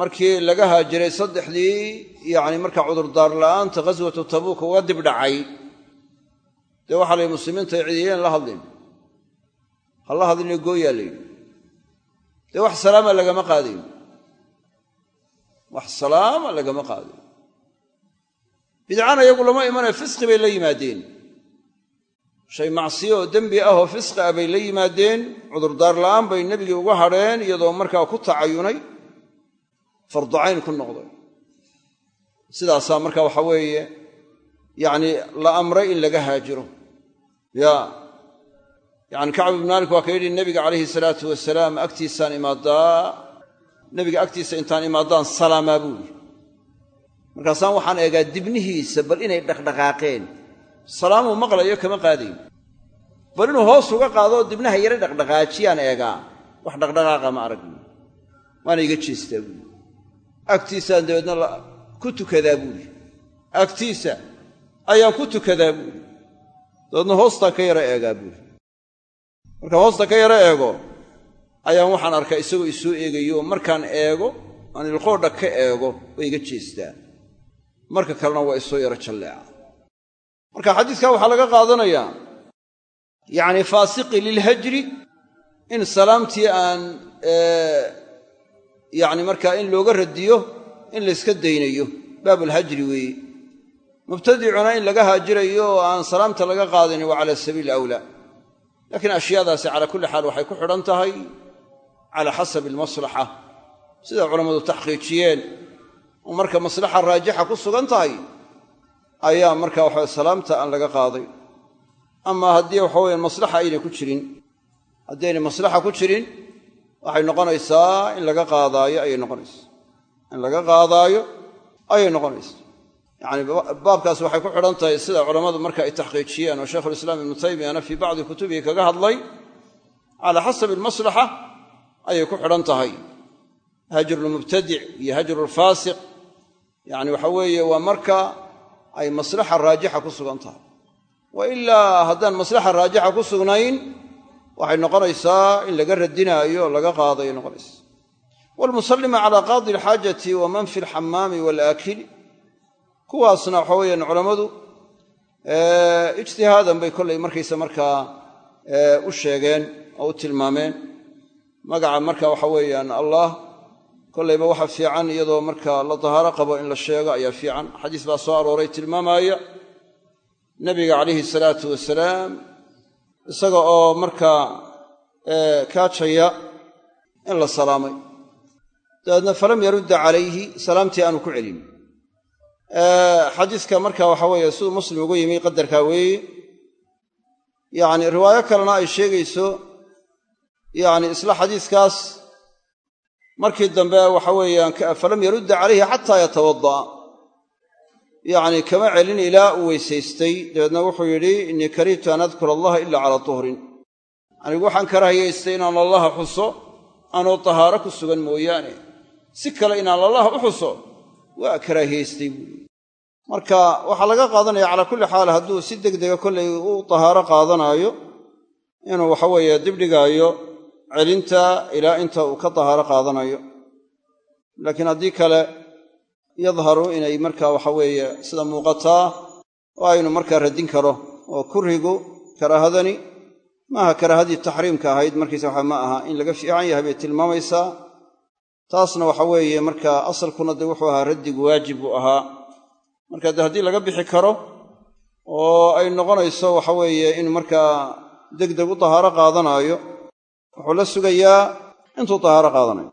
markii laga haajiray saddexdii yacni markaa cudurdaar la'aanta ghaswatu tabuuk uga dibdhacay dee waxaa la yidhi muslimiinta cidiyeen la hadlin. Ha la hadlina gooyaa la yidhi dee wax salaama lagama qaadayn wax salaama lagama qaadayn bidcana iyagu lama imanayo fisqi bay la yimaadeen. Shay macsiyo oo dembi ah oo fisqi ah bay la yimaadeen. Cudurdaar la'aan bay nebigii uga hadheen iyadoo markaa ku tacayunay. Farducayn ku noqday. Sidaasaa marka waxa weeye yacni la amray in laga haajiro. Ya yacni kacb ibn maalik waa ka yidhi nebiga calayhi salaatu wasalaam agtiisaan imaadaa. Nebiga agtiisa intaan imaadaan salaamaa buu yidhi. Markaasaan waxaan eegaa dibnihiisa bal inay dhaqdhaqaaqeen. Salaamuu maqlayo kama qaadayn. Bal inuu hoos uga qaado oo dibnaha yare dhaqdhaqaajiyaan eegaa. Wax dhaqdhaqaaqa ma aragni waana iga jeestaa buuli agtiisaan dabeedna ku tukadaa buuli agtiisa ayaan ku tukadaa buuli dabeedna hoostaan ka yaro eegaa buuli markaan hoosta ka yaro eego ayaan waxaan arkaa isagoo isoo eegayo markaan eego aan ilqoodha ka eego way iga jeestaa. Marka kalena waa isoo yaro jalleeca. Marka xadiiskaa waxaa laga qaadanayaa yacni faasiqi lilhajri in salaamtii aan yacni markaa in looga radiyo in layska daynayo. Baabulhajri weeye mubtadicuna in laga haajirayo oo aan salaamta laga qaadanin waa cala sabiili awlaa. Laakiin ashyaadaasi calaa kulli xaal waxay ku xidhan tahay calaa xasabi almaslaxa. Sida culammadu taxqiijiyeen oo marka maslaxa raajixa ku sugan tahay ayaa marka waxa salaamta aan laga qaaday. Ama haddii waxa weeye maslaxa aynay ku jirin haddii aynay maslaxa ku jirin waxay noqonaysaa in laga qaadaayo ayay noqonaysaa. In laga qaadaayo ayay noqonaysaa yacni baabkaas waxay ku xidhan tahay sida culammadu marka ay taxqiijiyeen oo shaykhulislaam ibnu taymiyana fii bacdi kutubihi kaga hadlay calaa xasabi almaslaxa ayay ku xidhan tahay. Hajrulmubtadic iyo hajrulfaasiq yacni waxa weeye waa marka ay maslaxa raajixa ku sugan tahay. Wa ilaa haddaan maslaxa raajixa ku sugnayn waxay noqonaysaa in laga radinaayo laga qaadayo noqonaysa waalmusallima calaa qaadi alxaajati wa fi alxamaami waalaakili kuwaasna waxa weeyaan culammadu ijtihaadan bay kollay markaysa markaa u sheegeen oo u tilmaameen. Magaca marka waxa weeyaan allah kollayba waxa fiican iyadoo marka la dahaaro qabo in la sheego ayaa fiican. Xadiis baa soo arooray tilmaamaaya nebiga calayhi salaatu wasalaam isaga oo markaa kaajaya in la salaamay. Dabeedna falam yarudda calayhi salaamtii aanu ku celin xadiiska marka waxa weeye siduu muslim ugu yimi qadarkaa weeye yacni riwaayo kalena ay sheegayso yacni isla xadiiskaas markii dambe waxa weeyaan falam yarudda calayhi xataa yatawada'a yacni kama celin ilaa uu weysaystay. Dabeedna wuxuu yidhi innii karihtu an adkura allaha ila calaa tuhrin. Anigu waxaan karahiyaystay inaan allaha xuso anoo tahaaro ku sugan mooyaane. Si kale inaan allaha u xuso waa karaahiyaystay buui marka waxaa laga qaadanaya calaa kulli xaal hadduu si degdega kollay u tahaaro qaadanaayo inuu waxaweeye dibdhigaayo celinta ilaa inta uu ka tahaaro qaadanayo. Laakiin haddii kale yadharu inay marka waxa weeye sida muuqataa oo aynu markaa radin karo oo kurigu karaahadani maaha karaahadii taxriimka ahayd markiisa waxa ma aha. In laga fiican yahay bay tilmaamaysaa taasna waxa weeye marka asalkuna de wuxuu ahaa raddigu waajib buu ahaa marka de haddii laga bixi karo oo ay noqonayso waxa weeye in markaa degdeg u tahaaro qaadanaayo wuxuu la sugayaa intuu tahaaro qaadanayo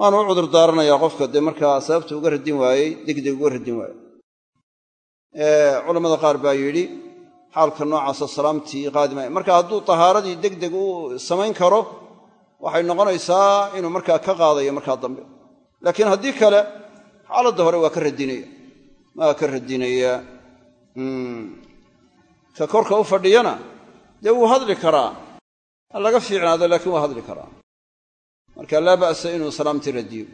waanu u cudur daaranayaa qofka dee markaa sababta uga radin waayey degdeg uga radin waayey. Culammada qaar baa yidhi xaalka noocaasa salaamtii qaadimaya marka hadduu tahaaradii degdeg u samayn karo waxay noqonaysaa inuu markaa ka qaadayo markaa dambe. Laakiin haddii kale xaaladda hore waa ka radinaya waa ka radinaya? Ka korka u fadhiyana? Dee wuu hadli karaa. Ha laga fiicnaado laakiin waa hadli karaa. Marka laa ba'sa inuu salaamtii radiyo.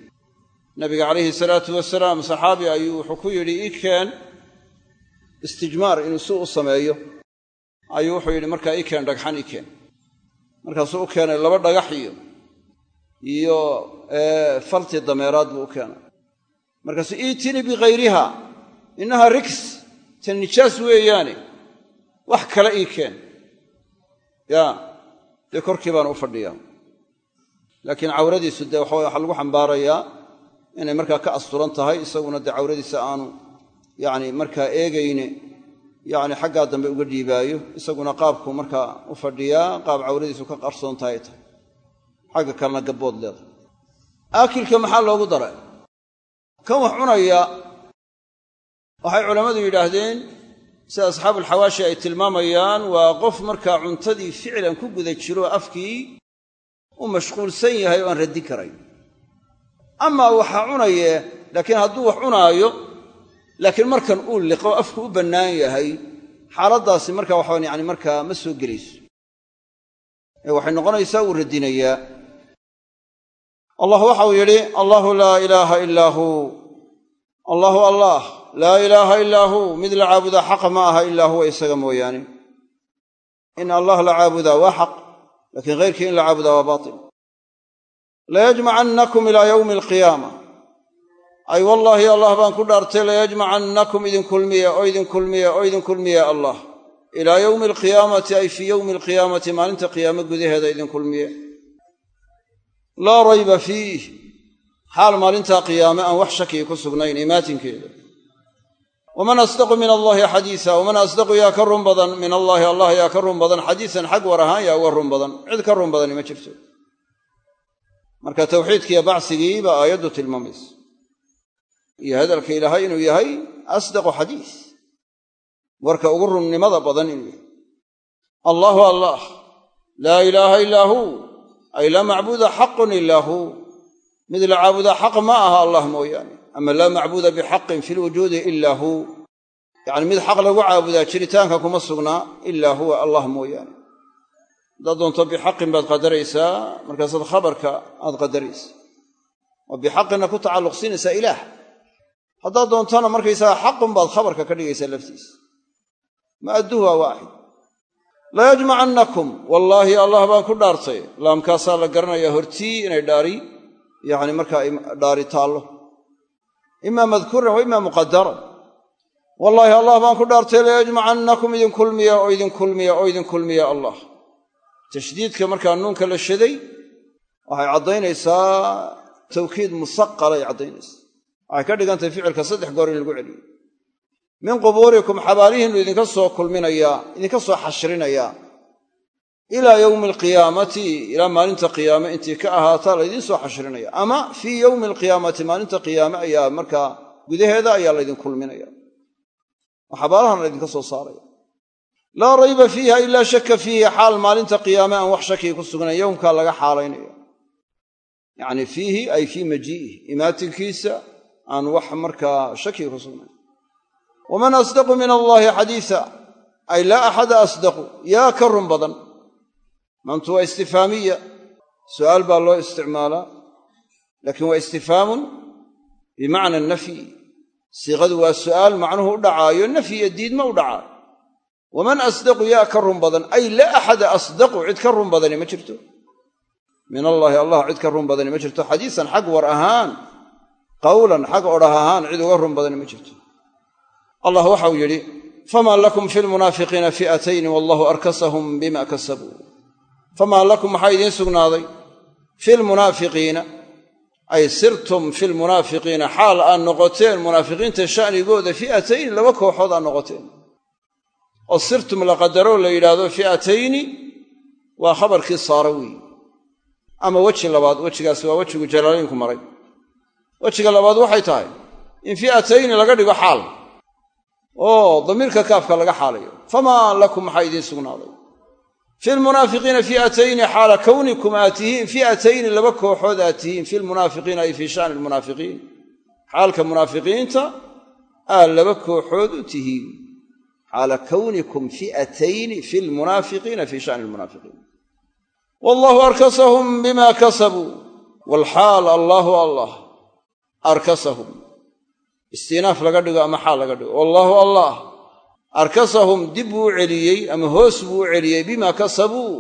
Nabiga calayhi salaatu wasalaam saxaabi ayuu wuxuu ku yidhi ii keen istijmaar inuu si u sameeyo. Ayuu wuxuu yidhi markaa ii keen dhagxan ii keen. Markaasuu u keenay laba dhagax iyo iyo falti dameeraad buu u keenay. Markaasuu iitinii bikayriha innaha riks tan nijaas weeyaane. Wax kale ii keen. Ya dee korkii baan u fadhiyaa. Laakiin cawradiisu dee waxa waxaa lagu xambaarayaa inay markaa ka asturan tahay isaguna dee cawradiisa aanu yacni markaa eegayne yacni xaggaa dambe uga dhiibaayo. Isaguna qaabku markaa u fadhiyaa qaab cawradiisu ka qarsoon tahay tahay xagga kalena gabbood leedahay maxaa loogu daray? Kan waxay culammadu yidhaahdeen sida asxaabuulxawaashi ay tilmaamayaan waa qof markaa cuntadii ficlan ku guda jiro afkii u mashquulsan yahay oo aan raddin karayn. Amaa waxa cunaye laakiin hadduu wax cunaayo laakiin markan uu liqo afku u bannaan yahay xaaladdaasi marka waxaan yani markaa ma soo gelayso. Ee waxay noqonaysaa wuu radinayaa allah waxau yidhi allahu laa ilaaha ilaa huu allahu allah laa ilaaha ilaa huu mid la caabudaa xaq ma aha ilaa huwa isaga mooyaane. In allah la caabudaa waa xaq laakiin hayrkii in la caabudaa waa baatil. Layajmacannakum ilaa yowmi alqiyaama ay wallaahi allah baan ku dhaartay layajmacannakum idin kulmiya oo idin kulmiya oo idin kulmiya allah. Ilaa yowmi alqiyaamati ay fii yowmi alqiyaamati maalinta qiyaame gudaheeda idin kulmiya. Laa rayba fiih. Xaal maalintaa qiyaame aan wax shakiyi ku sugnayn imaatinkeeda waman asdaqu min allaahi xadiisa waman asdaqu yaa ka run badan min allaahi allah yaa ka run badan xadiisan xag war ahaan yaa uga run badan cid ka run badani ma jirto marka tawxiidkiiyo bacsigii baa aayaddu tilmaamaysa iyo hadalka ilaahay inuu yahay asdaqu xadiis warka ugu runnimada badan inuu yahay allaahu allah laa ilaaha ilaa huu ay laa macbuuda xaqun ilaa huu mid la caabudaa xaq ma aha allah mooyaane ama laa macbuuda bixaqin fi lwujuudi ilaa huu yacni mid xaq lagu caabudaa jiritaanka kuma sugnaa ilaa huwa allah mooyaane haddaad doonto bixaqin baad qadaraysaa markaasaad khabarka aad qadaraysa oo bixaqinna ku tacalluq siinaysaa ilaah haddaad doontona markaysaga xaqun baad khabarka ka dhigaysaa laftiisa ma'adduhu waa waaxid layajmacannakum wallaahi allah baan ku dhaartay laamkaasaa la garanayaa hortii inay dhaari yacni markaa dhaari taallo imaa madkuuran wa imaa muqadaran wallaahi allah baan ku dhaartay layajmacannakum idin kulmiya oo idin kulmiya oo idin kulmiya allah. Tashdiidka markaa nuunka la shaday waxay caddaynaysaa tawkiid musaqalay caddaynaysaa. Waxay ka dhigantahay ficilka saddex goor in lagu celiyo. Min qubuurikum xabaalihiinnu idinka soo kulminayaa idinka soo xashrinayaa ilaa yowmi alqiyaamati ilaa maalinta qiyaame intii ka ahaataa laydiin soo xashrinaya ama fii yowmi alqiyaamati maalinta qiyaame ayaa markaa gudaheeda ayaa laydin kulminaya. Oo xabaalahana laydinka soo saaraya. Laa rayba fiiha ilaa shaka fiihi xaal maalinta qiyaame aan wax shakii ku sugnayn yowmkaa laga xaalaynaya. Yacni fiihi ay fii majii'ihi imaatinkiisa aan wax markaa shakii ku sugnayn. Waman asdaqu min allaahi xadiisa ay laa axada asdaqu yaa ka run badan mantu waa istifaamiya su'aal baa loo isticmaalaa laakiin waa istifhaamun bimacna nafyi. Siiqadu waa su'aal macnuhu u dhacaayo nafyi iyo diidma u dhacaayo. Waman asdaqu yaa ka run badan ay laa axada asdaqu cid ka run badani ma jirto. Min allaahi allah cid ka run badani ma jirto. Xadiisan xag war ahaan qawlan xag odhah ahaan cid uga run badani ma jirto. Allah waxau yidhi famaa lakum fi lmunaafiqiina fi'atayni wallahu arkasahum bima kasabuu famaa lakum maxaa idiin sugnaaday? Fi lmunaafiqiina ay sirtum fi lmunaafiqiina xaal aad noqoteen munaafiqiinta sha'nigooda fi'atayni laba kooxood aad noqoteen. Oo sirtum la qadaroo la yidhaahdo fi'atayni waa khabarkii saara weeye. Ama weji labaad wejigaasi waa wejigu jalaalaynku maray. Wejiga labaad waxay tahay in fi'atayni laga dhigo xaal. Oo damiirka kaafka laga xaalayo. Famaa lakum maxaa idiin sugnaaday fi lmunaafiqiina fi'atayni xaala kawnikum aad tihiin fi'atayni laba kooxood aad tihiin fi lmunaafiqiina ay fii sha'ni lmunaafiqiin xaalka munaafiqiinta aad laba kooxood u tihiin xaala kawnikum fi'atayni fi lmunaafiqiina fii sha'ni lmunaafiqiin wallahu arkasahum bima kasabuu walxaal allaahu allah arkasahum istiinaaf laga dhigo ama xaal laga dhigo wallaahu allah arkasahum dib buu u celiyey ama hoos buu u celiyey bimaa kasabuu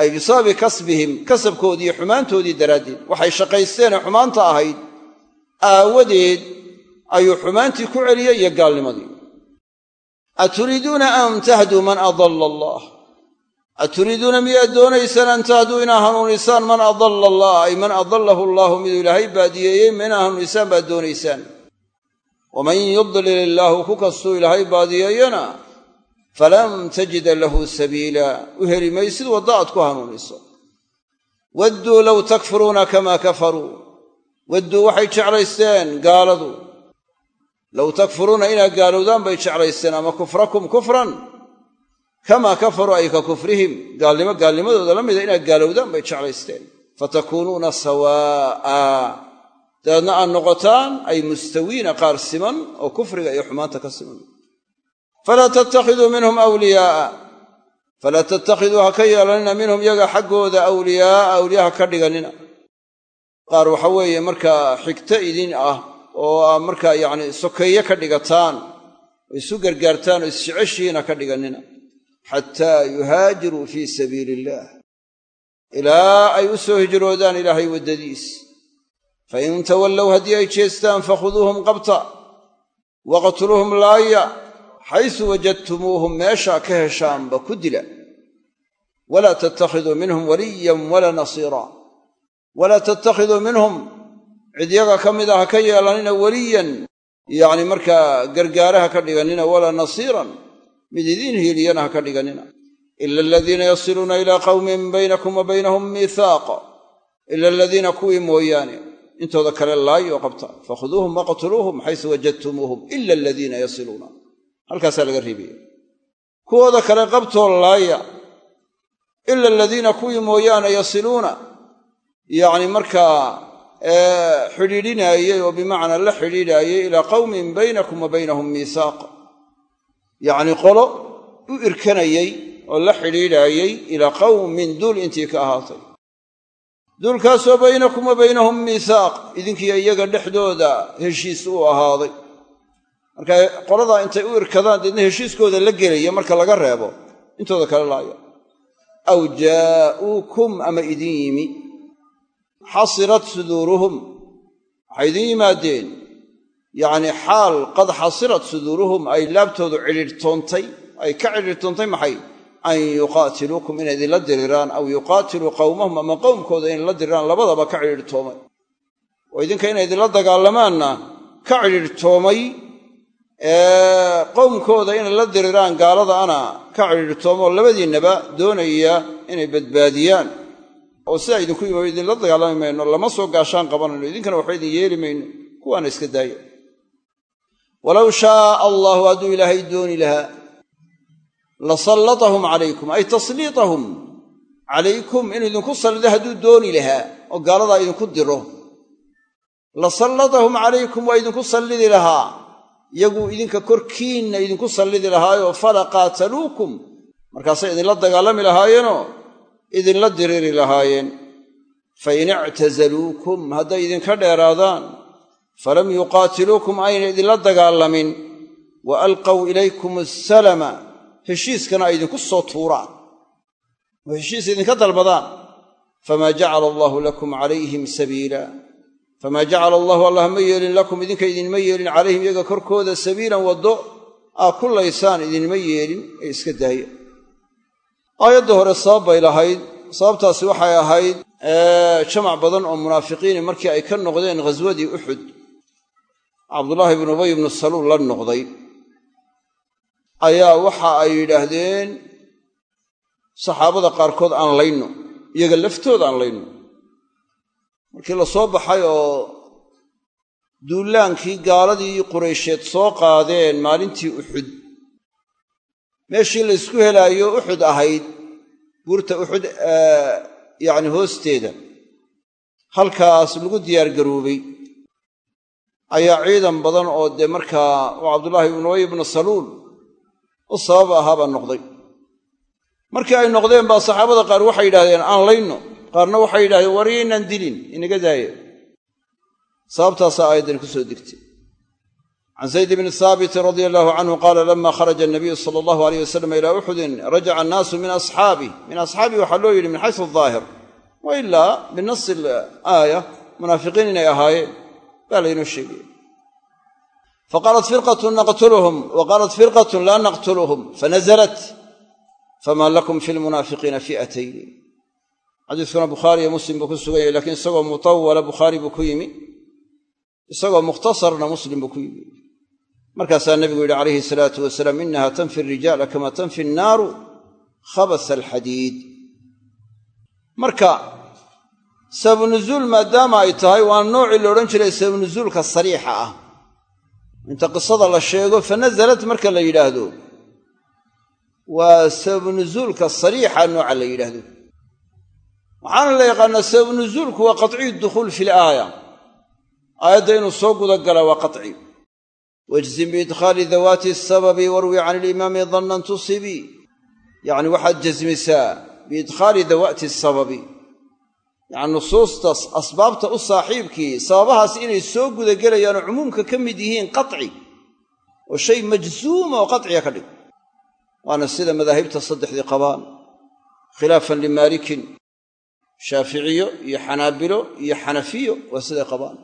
ay bisababi kasbihim kasabkoodii iyo xumaantoodii daraaddeed. Waxay shaqaysteenee xumaanta ahayd. Aawadeed ayuu xumaantii ku celiyey iyo gaalnimadii. Aturiiduuna an tahduu man adalla allah? Aturiiduuna miyaad doonaysaan an tahduu inaa hanuunisaan man adalla allah? Ay man adallahu allaahu miduu ilaahay baadiyeeyey ma inaa hanuunisaan baad doonaysaan waman yudlil illaahu ku kastuu ilaahay baadiyeeyana falan tajida lahu sabiila u heli maysid wadda aad ku hanuuniso wadduu low takfuruuna kamaa kafaruu wadduu waxay jeclaysteen gaaladu low takfuruuna inaad gaalowdaan bay jeclaysteen ama kufrakum kufran kamaa kafaruu ay ka kufrihim gaalnimo gaalnimadooda la mida inaad gaalowdaan bay jeclaysteen fatakuunuuna sawaa'a dabeedna aad noqotaan ay mustawiina qaar siman oo kufriga iyo xumaanta ka siman falaa tattakhiduu minhum awliyaa'a. Falaa tattakhiduu ha ka yeelanina minhum yaga xaggooda awliyaa'a awliya ha ka dhiganina. Qaar waxa weeye markaa xigto idin ah oo aa markaa yacni sokeeye ka dhigataan oo isu gargaartaan oo isjeceshihiin ha ka dhiganina. Xataa yuhaajiruu fii sabiili illaah ilaa ay u soo hijroodaan ilaahay waddadiis fain tawallow haddii ay jeestaan fakhuduuhum qabta waqtuluuhum laaya xaysu wajadtumuuhum meeshaa ka heshaanba ku dila walaa tattakhiduu minhum waliyan walaa nasiira walaa tattakhiduu minhum cid yaga ka mid a ha ka yeelanina weliyan yacni markaa gargaare ha ka dhiganina walaa nasiiran mid idiin hiiliyana ha ka dhiganina ila aladiina yasiluuna ilaa qawmin baynakum wa baynahum miihaaq ila aladiina kuwii mooyaane intooda kale laayo qabta. Fakhuduuhum waqtuluuhum xaysu wajadtumuuhum ila aladiina yasiluuna. Halkaasaa laga reebaya kuwooda kale qabtoo laaya ila aladiina kuwii mooyaane yasiluuna. Yacni markaa xidhiidhinaayey oo bimacnaa la xidhiidhaayey ilaa qawmin baynakum wa baynahum miisaaq. Yacni qolo u irkanayey oo la xidhiidhaayey ilaa qawmin duul intii ka ahaatay duulkaasoo baynakum wa baynahum miisaaq. Idinkiiyo iyaga dhexdooda heshiis uu ahaaday. Marka qoladaa intay u irkadaan deedna heshiiskooda la gelaya marka laga reebo intooda kale laaya. Aw jaa'uukum ama idin yimi. Xasirat suduuruhum. Waxay idin yimaadeen. Yacnii xaal qad xasirat suduuruhum ay laabtoodu cidhiirhtoontay ay ka cidhiirhtoontay maxay an yuqaatiluukum inay idinla diriraan aw yuqaatiluu qawmahum ama qowmkooda inay la diriraan labadaba ka cidhiirhtoomay oo idinka inay idinla dagaalamaanna ka cidhiirhtoomay qowmkooda inay la diriraan gaaladaana ka cidhiirhtoomo labadiinnaba doonaya inay badbaadiyaan. Oo sidaa idinku yimi idinla dagaalami mayno lama soo gaashaan qabanayno idinkana waxba idin yeeli mayno kuwaana iska daaya walow shaaa allaahu hadduu ilaahay dooni lahaa la sallatahum calaykum ay tasliitahum calaykum inuu idinku sallido hadduu dooni lahaa oo gaaladaa idinku diro. La sallatahum calaykum waa idinku sallidi lahaa. Iyaguu idinka korkiinna idinku sallidi lahaayoo fala qaataluukum. Markaasay idinla dagaalami lahaayeenoo idinla diriri lahaayeen. Fa in ictasaluukum hadday idinka dheeraadaan falam yuqaatiluukum ayna idinla dagaalamin. Wa alqaw ilaykum asalama heshiiskana ay idinku soo tuuraan. Oo heshiis idinka dalbadaan? Famaa jacala allaahu lakum calayhim sabiila. Famaa jacala allahu allah ma yeelin lakum idinka idinma yeelin calayhim iyaga korkooda sabiilan waddo aa ku laysaan idinma yeelin ee iska daaya aayadda hore sabab bay lahayd. Sababtaasi waxay ahayd jamac badan oo munaafiqiini markii ay ka noqdeen ghaswadii uxud cabdullaahi ibnu ubay ibnu saluul la noqday ayaa waxa ay yidhaahdeen saxaabada qaarkood aan layno iyaga laftooda aan layno. Markii la soo baxay oo duulaankii gaaladii quraysheed soo qaadeen maalintii uxud meeshii la ysku helaayo uxud ahayd buurta uxud yacni hoosteeda halkaas lagu diyaargaroobay ayaa ciidan badan oo dee markaa uu cabdullaahi ibnu ubay ibnu saluul u sabab ahaabaa noqday. Markii ay noqdeen baa saxaabada qaar waxay yidhahdeen aan layno. Qaarna waxay yidhahdeen war yaynaan dilin inaga daaya sababtaasaa aayaddan ku soo degtay. Can zayd bni haabitin radia allahu canhu qaala lama kharaja anabiyu sala allahu aleyh wasalam ilaa uxudin rajaca annaasu min asxaabih min asxaabihi waxaa loo yidhi min xaysu ahaahir wa ilaa binasi aaya munaafiqiin inay ahaayeen baa laynoo sheegaya faqaalat firqatun naqtuluhum wa qaalat firqatun laa naqtuluhum fanazalat fama lakum fi lmunaafiqiina fi'atayni xadiiskuna bukhaari iyo muslim buu ku sugan yahay lakiin isagoo mutawala bukhaari buu ku yimi isagoo mukhtasarna muslim buu ku yimi markaasaa nebigu yidhi calayhi salaatu wasalaam inaha tanfi rijaala kama tanfi annaaru khabasa alxadiid marka sababu nuzuul maadaama ay tahay waa noocii la odhan jiray sababu nuzuulka sariixa ah inta qisada la sheego fa marka la yidhaahdo waa sababu nuzuulka sariixa nooca la yidhaahdo. Waxaana la yaqaanaa sababu nuzuulku waa qatciyu dukhuul fi laaya aayadda inuu soo guda gala waa qaci wajzim biidkhaali dawaati asababi warwi can ilimaami dannan tusibii yacni waxaad jasmisaa biidkhaali dawaati asababi yacni nusuustas asbaabta u saaxiibkii sababahaas inay soo gudagelayaanoo cumuumka ka mid yihiin qaci oo shay majzuuma oo qaciga ka dhig. Waana sida madaahibta saddexdii qabaan khilaafan limaalikin shaaficiyo iyo xanaabilo iyo xanafiyo waa siday qabaan.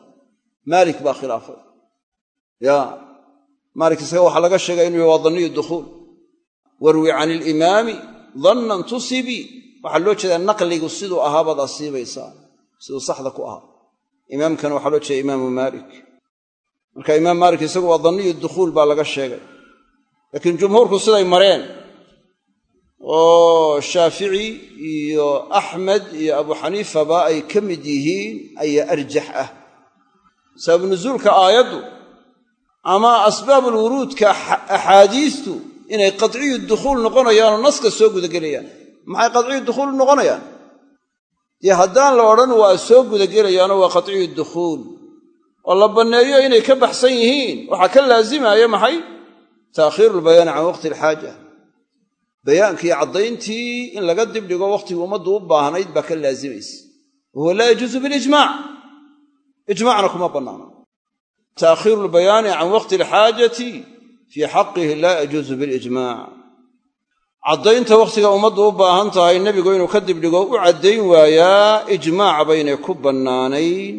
Maalik baa khilaafay. Ya maalik isaga waxaa laga sheegay inuu yhi waa danniyu dukhuul warwi can ilimaami dannan tusibii waxaa loo jeedaa naqligu siduu ahaabaad asiibaysaa siduu saxda ku ahaa. Imaamkana waxaa loo jeeda imaamu maalik. Marka imaam maalik isagu waa danniyu dukhuul baa laga sheegay. Laakiin jumhuurku siday mareen. Oo shaafici iyo axmed iyo abu xaniifaba ay ka mid yihiin ayaa arjax ah. Sababu nusuulka aayaddu ama asbaabulwuruudka axaadiistu inay qadciyu dukhuul noqonayaanoo naska soo gudagelayaan maxay qadciyu dukhuul noqonayaan? Dee haddaan la odhan waa soo gudagelayaanoo waa qadciyu dukhuul oo la banneeyo inay ka baxsan yihiin. Waxaa ka laazimaya maxay? Taakhiiru lbayaani can waqti alxaaja bayaankii caddayntii in laga dibdhigo wakhtigii ummaddu u baahnayd baa ka laazimaysa wahuwa laa yajuusu bilijmac ijmacna kuma bannaana taakhiiru lbayaani can waqti alxaajati fii xaqihi laa yajuusu bilijmac caddaynta wakhtiga ummaddu u baahan tahay nebigu inuu ka dibdhigo u caddayn waayaa ijmaac baynay ku bannaanayn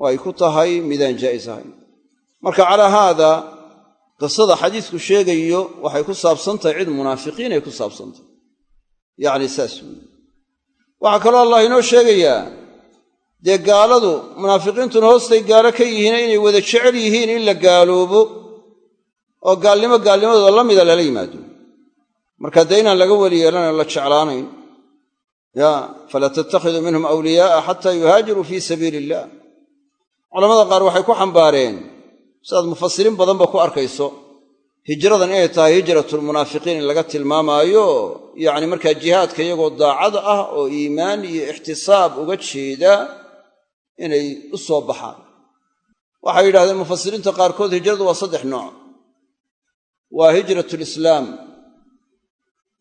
oo ay ku tahay midaan jaa'is ahayn. Marka calaa haada qisada xadiisku sheegayo waxay ku saabsan tahay cid munaafiqiinay ku saabsantahy yacni saas weyi waxaa kaloo allah inoo sheegayaa dee gaaladu munaafiqiintuna hoostay gaalo ka yihiine inay wada jecel yihiin in la gaaloobo oo gaalnimo gaalnimadooda la mida lala yimaado marka dee inaan laga weli yeelanayn la jeclaanayn. Ya falaa tattakhiduu minhum awliyaa'a xataa yuhaajiruu fii sabiili illah culamada qaar waxay ku xambaareen sidaad mufasiriin badanba ku arkayso hijradan inay tahay hijratulmunaafiqiin in laga tilmaamaayo yacni markaa jihaadka iyagoo daacad ah oo iimaan iyo ixtisaab uga jeeda inay u soo baxaan. Waxay yidhahdeen mufasiriinta qaarkood hijradu waa saddex nooc. Waa hijratulislaam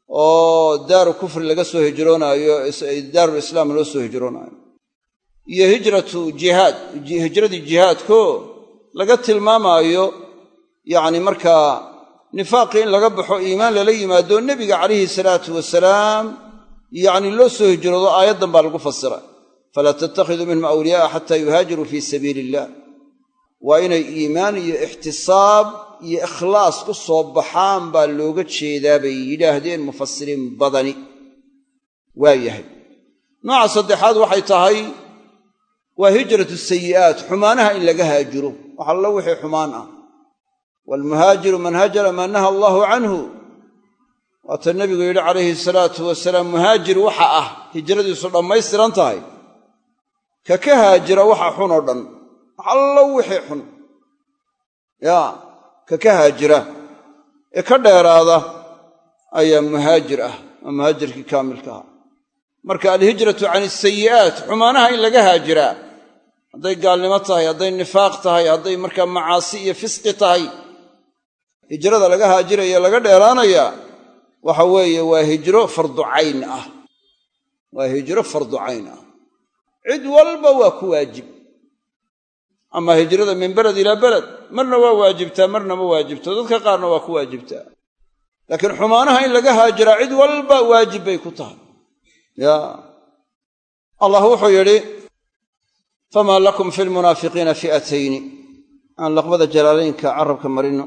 oo daaru kufri laga soo hijroonaayo daarul islaam loo soo hijroonaayo. Iyo hijratu jihaad hijradii jihaadko laga tilmaamaayo yacni markaa nifaaqii in laga baxo iimaan lala yimaado nebiga calayhi salaatu wasalaam yacni loo soo hijroodo aayaddan baa lagu fasira falaa tattakhiduu minhum awliyaa'a xataa yuhaajiruu fii sabiili illah waa inay iimaan iyo ixtisaab iyo ikhlaas ku soo baxaan baa looga jeedaa bay yidhaahdeen mufasiriin badani. Waa yahay. Nooca saddexaad waxay tahay waa hijratu sayi'aat xumaanaha in laga haajiro. Wax allo wixii xumaan ah. Waalmuhaajiru man hajara maa naha allaahu canhu. Waata nebigu yidhi calayhi salaatu wasalaam muhaajir waxa ah hijradiisu dhammaystiran tahay. Ka ka haajira waxa xun oo dhan. Wax allo wixii xun. Yaa ka ka haajira ee ka dheeraada ayaa muhaajir ah waa muhaajirkii kaamilka ah. Marka alhijratu can isayi'aat xumaanaha in laga haajiraa. Hadday gaalnimo tahay hadday nifaaq tahay hadday markaa macaasi iyo fisqi tahay. Hijrada laga haajiraya laga dheeraanaya waxa weeye waa hijro fardu ah. Waa hijro fardu cayn ah. Cid walba waa ku waajib ama hijrada min beled ilaa beled marna waa waajibtaa marna ma waajibto. Dadka qaarna waa ku waajibtaa laakiin xumaanaha in laga haajiraa cid walba waajib bay ku tahay. Ya allah wuxuu yidhi famaa lakum fi lmunaafiqiina fi'atayni aan laqbada jalaalaynka carabka marino.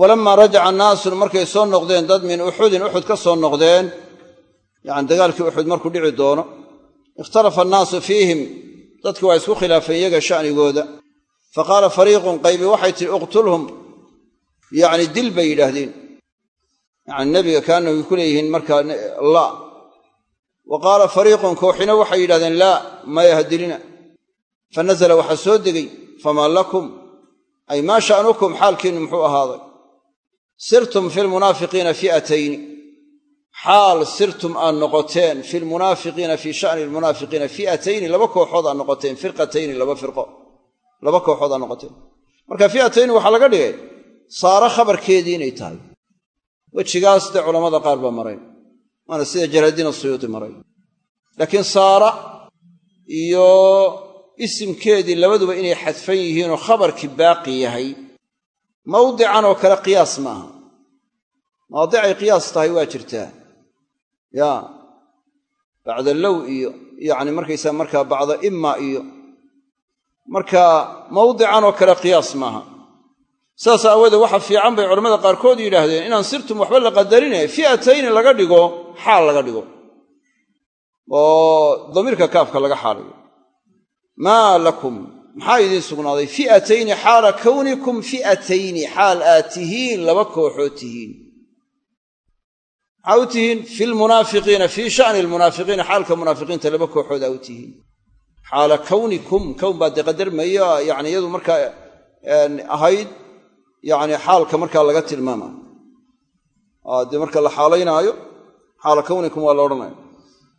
Walamaa rajaca naasun markay soo noqdeen dad min uxudin uxud ka soo noqdeen. Yacni dagaalkii uxud markuu dhici doono. Ikhtalafa annaasu fiihim dadki waa isku khilaafeen iyaga sha'nigooda. Fa qaala fariiqun qaybi waxay tihi uqtulhum. Yacni dil bay yidhaahdeen. Yacni nebiga kaanahu ku leeyihiin markaa laa wa qaala fariiqun kooxina waxay yidhahdeen laa maya ha dilina. Fa nasala waxaa soo degay. Famaa lakum? Ay maa sha'nukum? Xaalkiinnu muxuu ahaaday. Sirtum fi lmunaafiqiina fi'atayni xaal sirtum aad noqoteen fi lmunaafiqiina fii sha'ni lmunaafiqiina fi'atayni laba kooxood aad noqoteen firqatayni laba firqo. Laba kooxood aad noqoteen. Marka fi'atayni waxaa laga dhigay saaro khabarkeedii inay tahay. Wejigaas dee culammada qaar baa maray waana sida jalaaldiin suyuudi maray. Laakiin saara iyo isimkeedii labaduba inay xadfan yihiinoo khabarkii baaqi yahay mawdican oo kale qiyaas maaha. Mawaadicay qiyaas tahay waa jirtaa ya. Bacda low iyo yacni markaysaa markaa bacda imma iyo. Marka mawdican oo kale qiyaas maaha. Saas aawoodee waxa fiican bay culamada qaarkood yidhaahdeen inaan sirtum waxba la qadarine fi'atayni laga dhigo xaal laga dhigo. Oo damiirka kaafka laga xaalayo. Maa lakum maxaa idiin sugnaaday? Fi'atayni xaala kawnikum fi'atayni xaal aad tihiin laba kooxood tihiin maxaa u tihiin fi lmunaafiqiina fii sha'ni lmunaafiqiina xaalka munaafiqiinta laba kooxood aa xaala kawnikum kown baa dee qadarmaya yani iyadu markaa ahayd yani xaalka markaa laga tilmaamayo dee marka la xaalaynaayo xaala kawnikum waa la odhanaya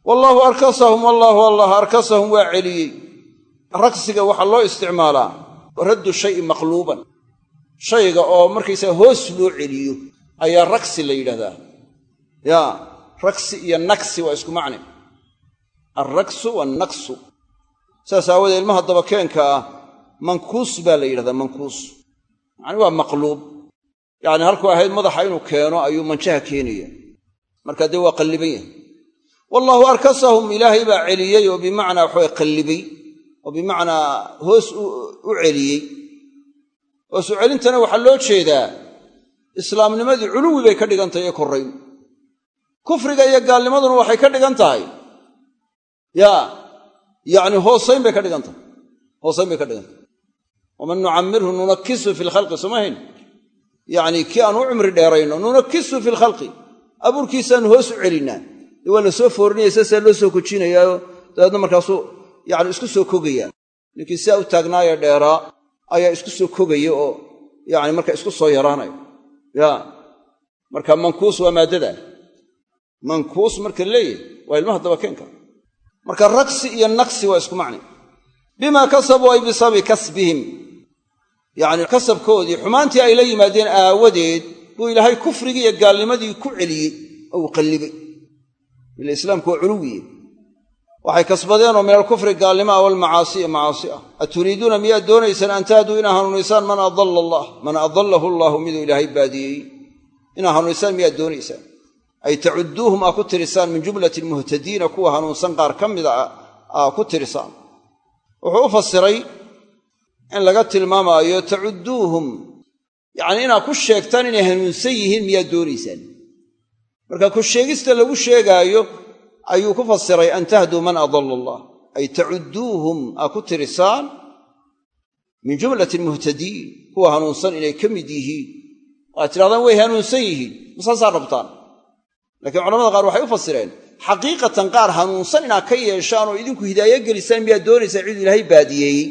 wallaahu arkasahum wallaahu allah arkasahum waa celiyey. Ragsiga waxaa loo isticmaalaa raddu shayi maqluuban. Shayga oo markaysaga hoos loo celiyo ayaa ragsi la yidhahdaa ya ragsi iyo nagsi waa isku macne alragsu wannaqsu saas aawoodee ilmaha dabakeenka ah mankuus baa la yidhahdaa mankuus macni waa maqluub. Yacni halkuu ahayd madaxa inuu keeno ayuu manjaha keenaya. Marka dee waa qalliban yahay. Wallaahu arkasahum ilaahay baa celiyey oo bimacnaa waxaway qallibay oo bimacnaa hoos u celiyey. Hoos u celintana waxaa loo jeedaa islaamnimadii culuwi bay ka dhigan tahay ee korrayn kufriga iyo gaalnimaduna waxay ka dhigan tahay. Yaa yacni hoosayn bay ka dhigan tahay. Hoosayn bay ka dhigan tahay. Waman nucammirhu nunakisu fi lkhalqi somahayn yacnii kii aan u cumri dheerayno nunakisu fi lkhalqi abuurkiisaanu hoos u celinnaa dee waa la soo foorinaya saasaa loo soo kojinayaayo dabeedna markaasuu yacni isku soo kogaya. Ninkii sidaa u taagnaayee dheeraa ayaa isku soo kogaya oo yacni marka isku soo yaraanaya ya marka mankuus waa maaddada mankuus marka leeyahy waa ilmaha dabakeenka. Marka ragsi iyo naqsi waa isku macni. Bimaa kasabuu ay bisababi kasbihim. Yacni kasabkoodii xumaantii ay la yimaadeen aawadeed buu ilaahay kufrigii iyo gaalnimadii ku celiyey oo uu qallibay ila islaamku waa culuwiye waxay kasbadeenoo min alkufri gaalnimo ah walmacaasi iyo macaasi ah. Aturiiduuna miyaad doonaysaan an tahduu inaa hanuunisaan man adalla allah? Man adallahu allaahu miduu ilaahay baadiyey? Inaa hanuunisaan miyaad doonaysaan ay tacudduuhum aa ku tirisaan min jumlati almuhtadiina kuwa hanuunsan qaar ka mida aa ku tirisaan. Wuxuu u fasiray in laga tilmaamaayo tacudduuhum. Yacnii inaad ku sheegtaan inay hanuunsan yihiin miyaad doonaysaan marka ku sheegista lagu sheegaayo ayuu ku fasiray an tahduu man adalla allah. Ay tacudduuhum aa ku tirisaan min jumlati almuhtadiin kuwa hanuunsan inay ka mid yihiin. Waad tidhahdaan way hanuunsan yihiin masaasaa rabtaan laakiin culamada qaar waxay u fasireen xaqiiqatan qaar hanuunsan inaad ka yeeshaan oo idinku hidaayo gelisaan miyaad doonaysaan ciduu ilaahay baadiyeeyey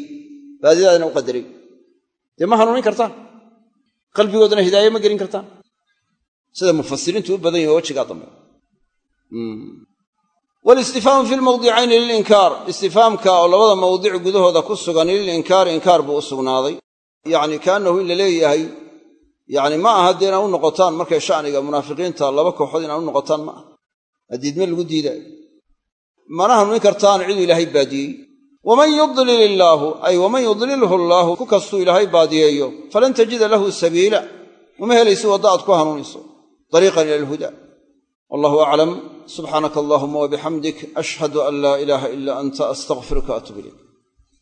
baadiyadaadana u qadaray dee ma hanuunin kartaan? Qalbigoodana hidaaye ma gelin kartaan? Sida mufasiriintu u badan yahi wajigaa dambe. Walistifhaamu fi lmawdicayni lilinkaar. Istifaamka oo labada mawdic gudahooda ku sugan lilinkaari inkaar buu u sugnaaday. Yacni kaannahu in la leeyahay yacni ma aha dee inaa u noqotaan markay sha'niga munaafiqiinta laba kooxood inaan u noqotaan ma aha. Adiidme lagu diidaayo mana hanuunin kartaan ciduu ilaahay baadiyey. Waman yudlil illaahu ay waman yudlilhu allaahu ku kastuu ilaahay baadiyeeyo falan tajida lahu sabiila uma helaysi wadda aad ku hanuuniso dariiqan ila alhuda. Wallahu aclam subxaanaka allahuma wabixamdik ashhadu an laa ilaaha ila anta astaqfiruka atub ilayk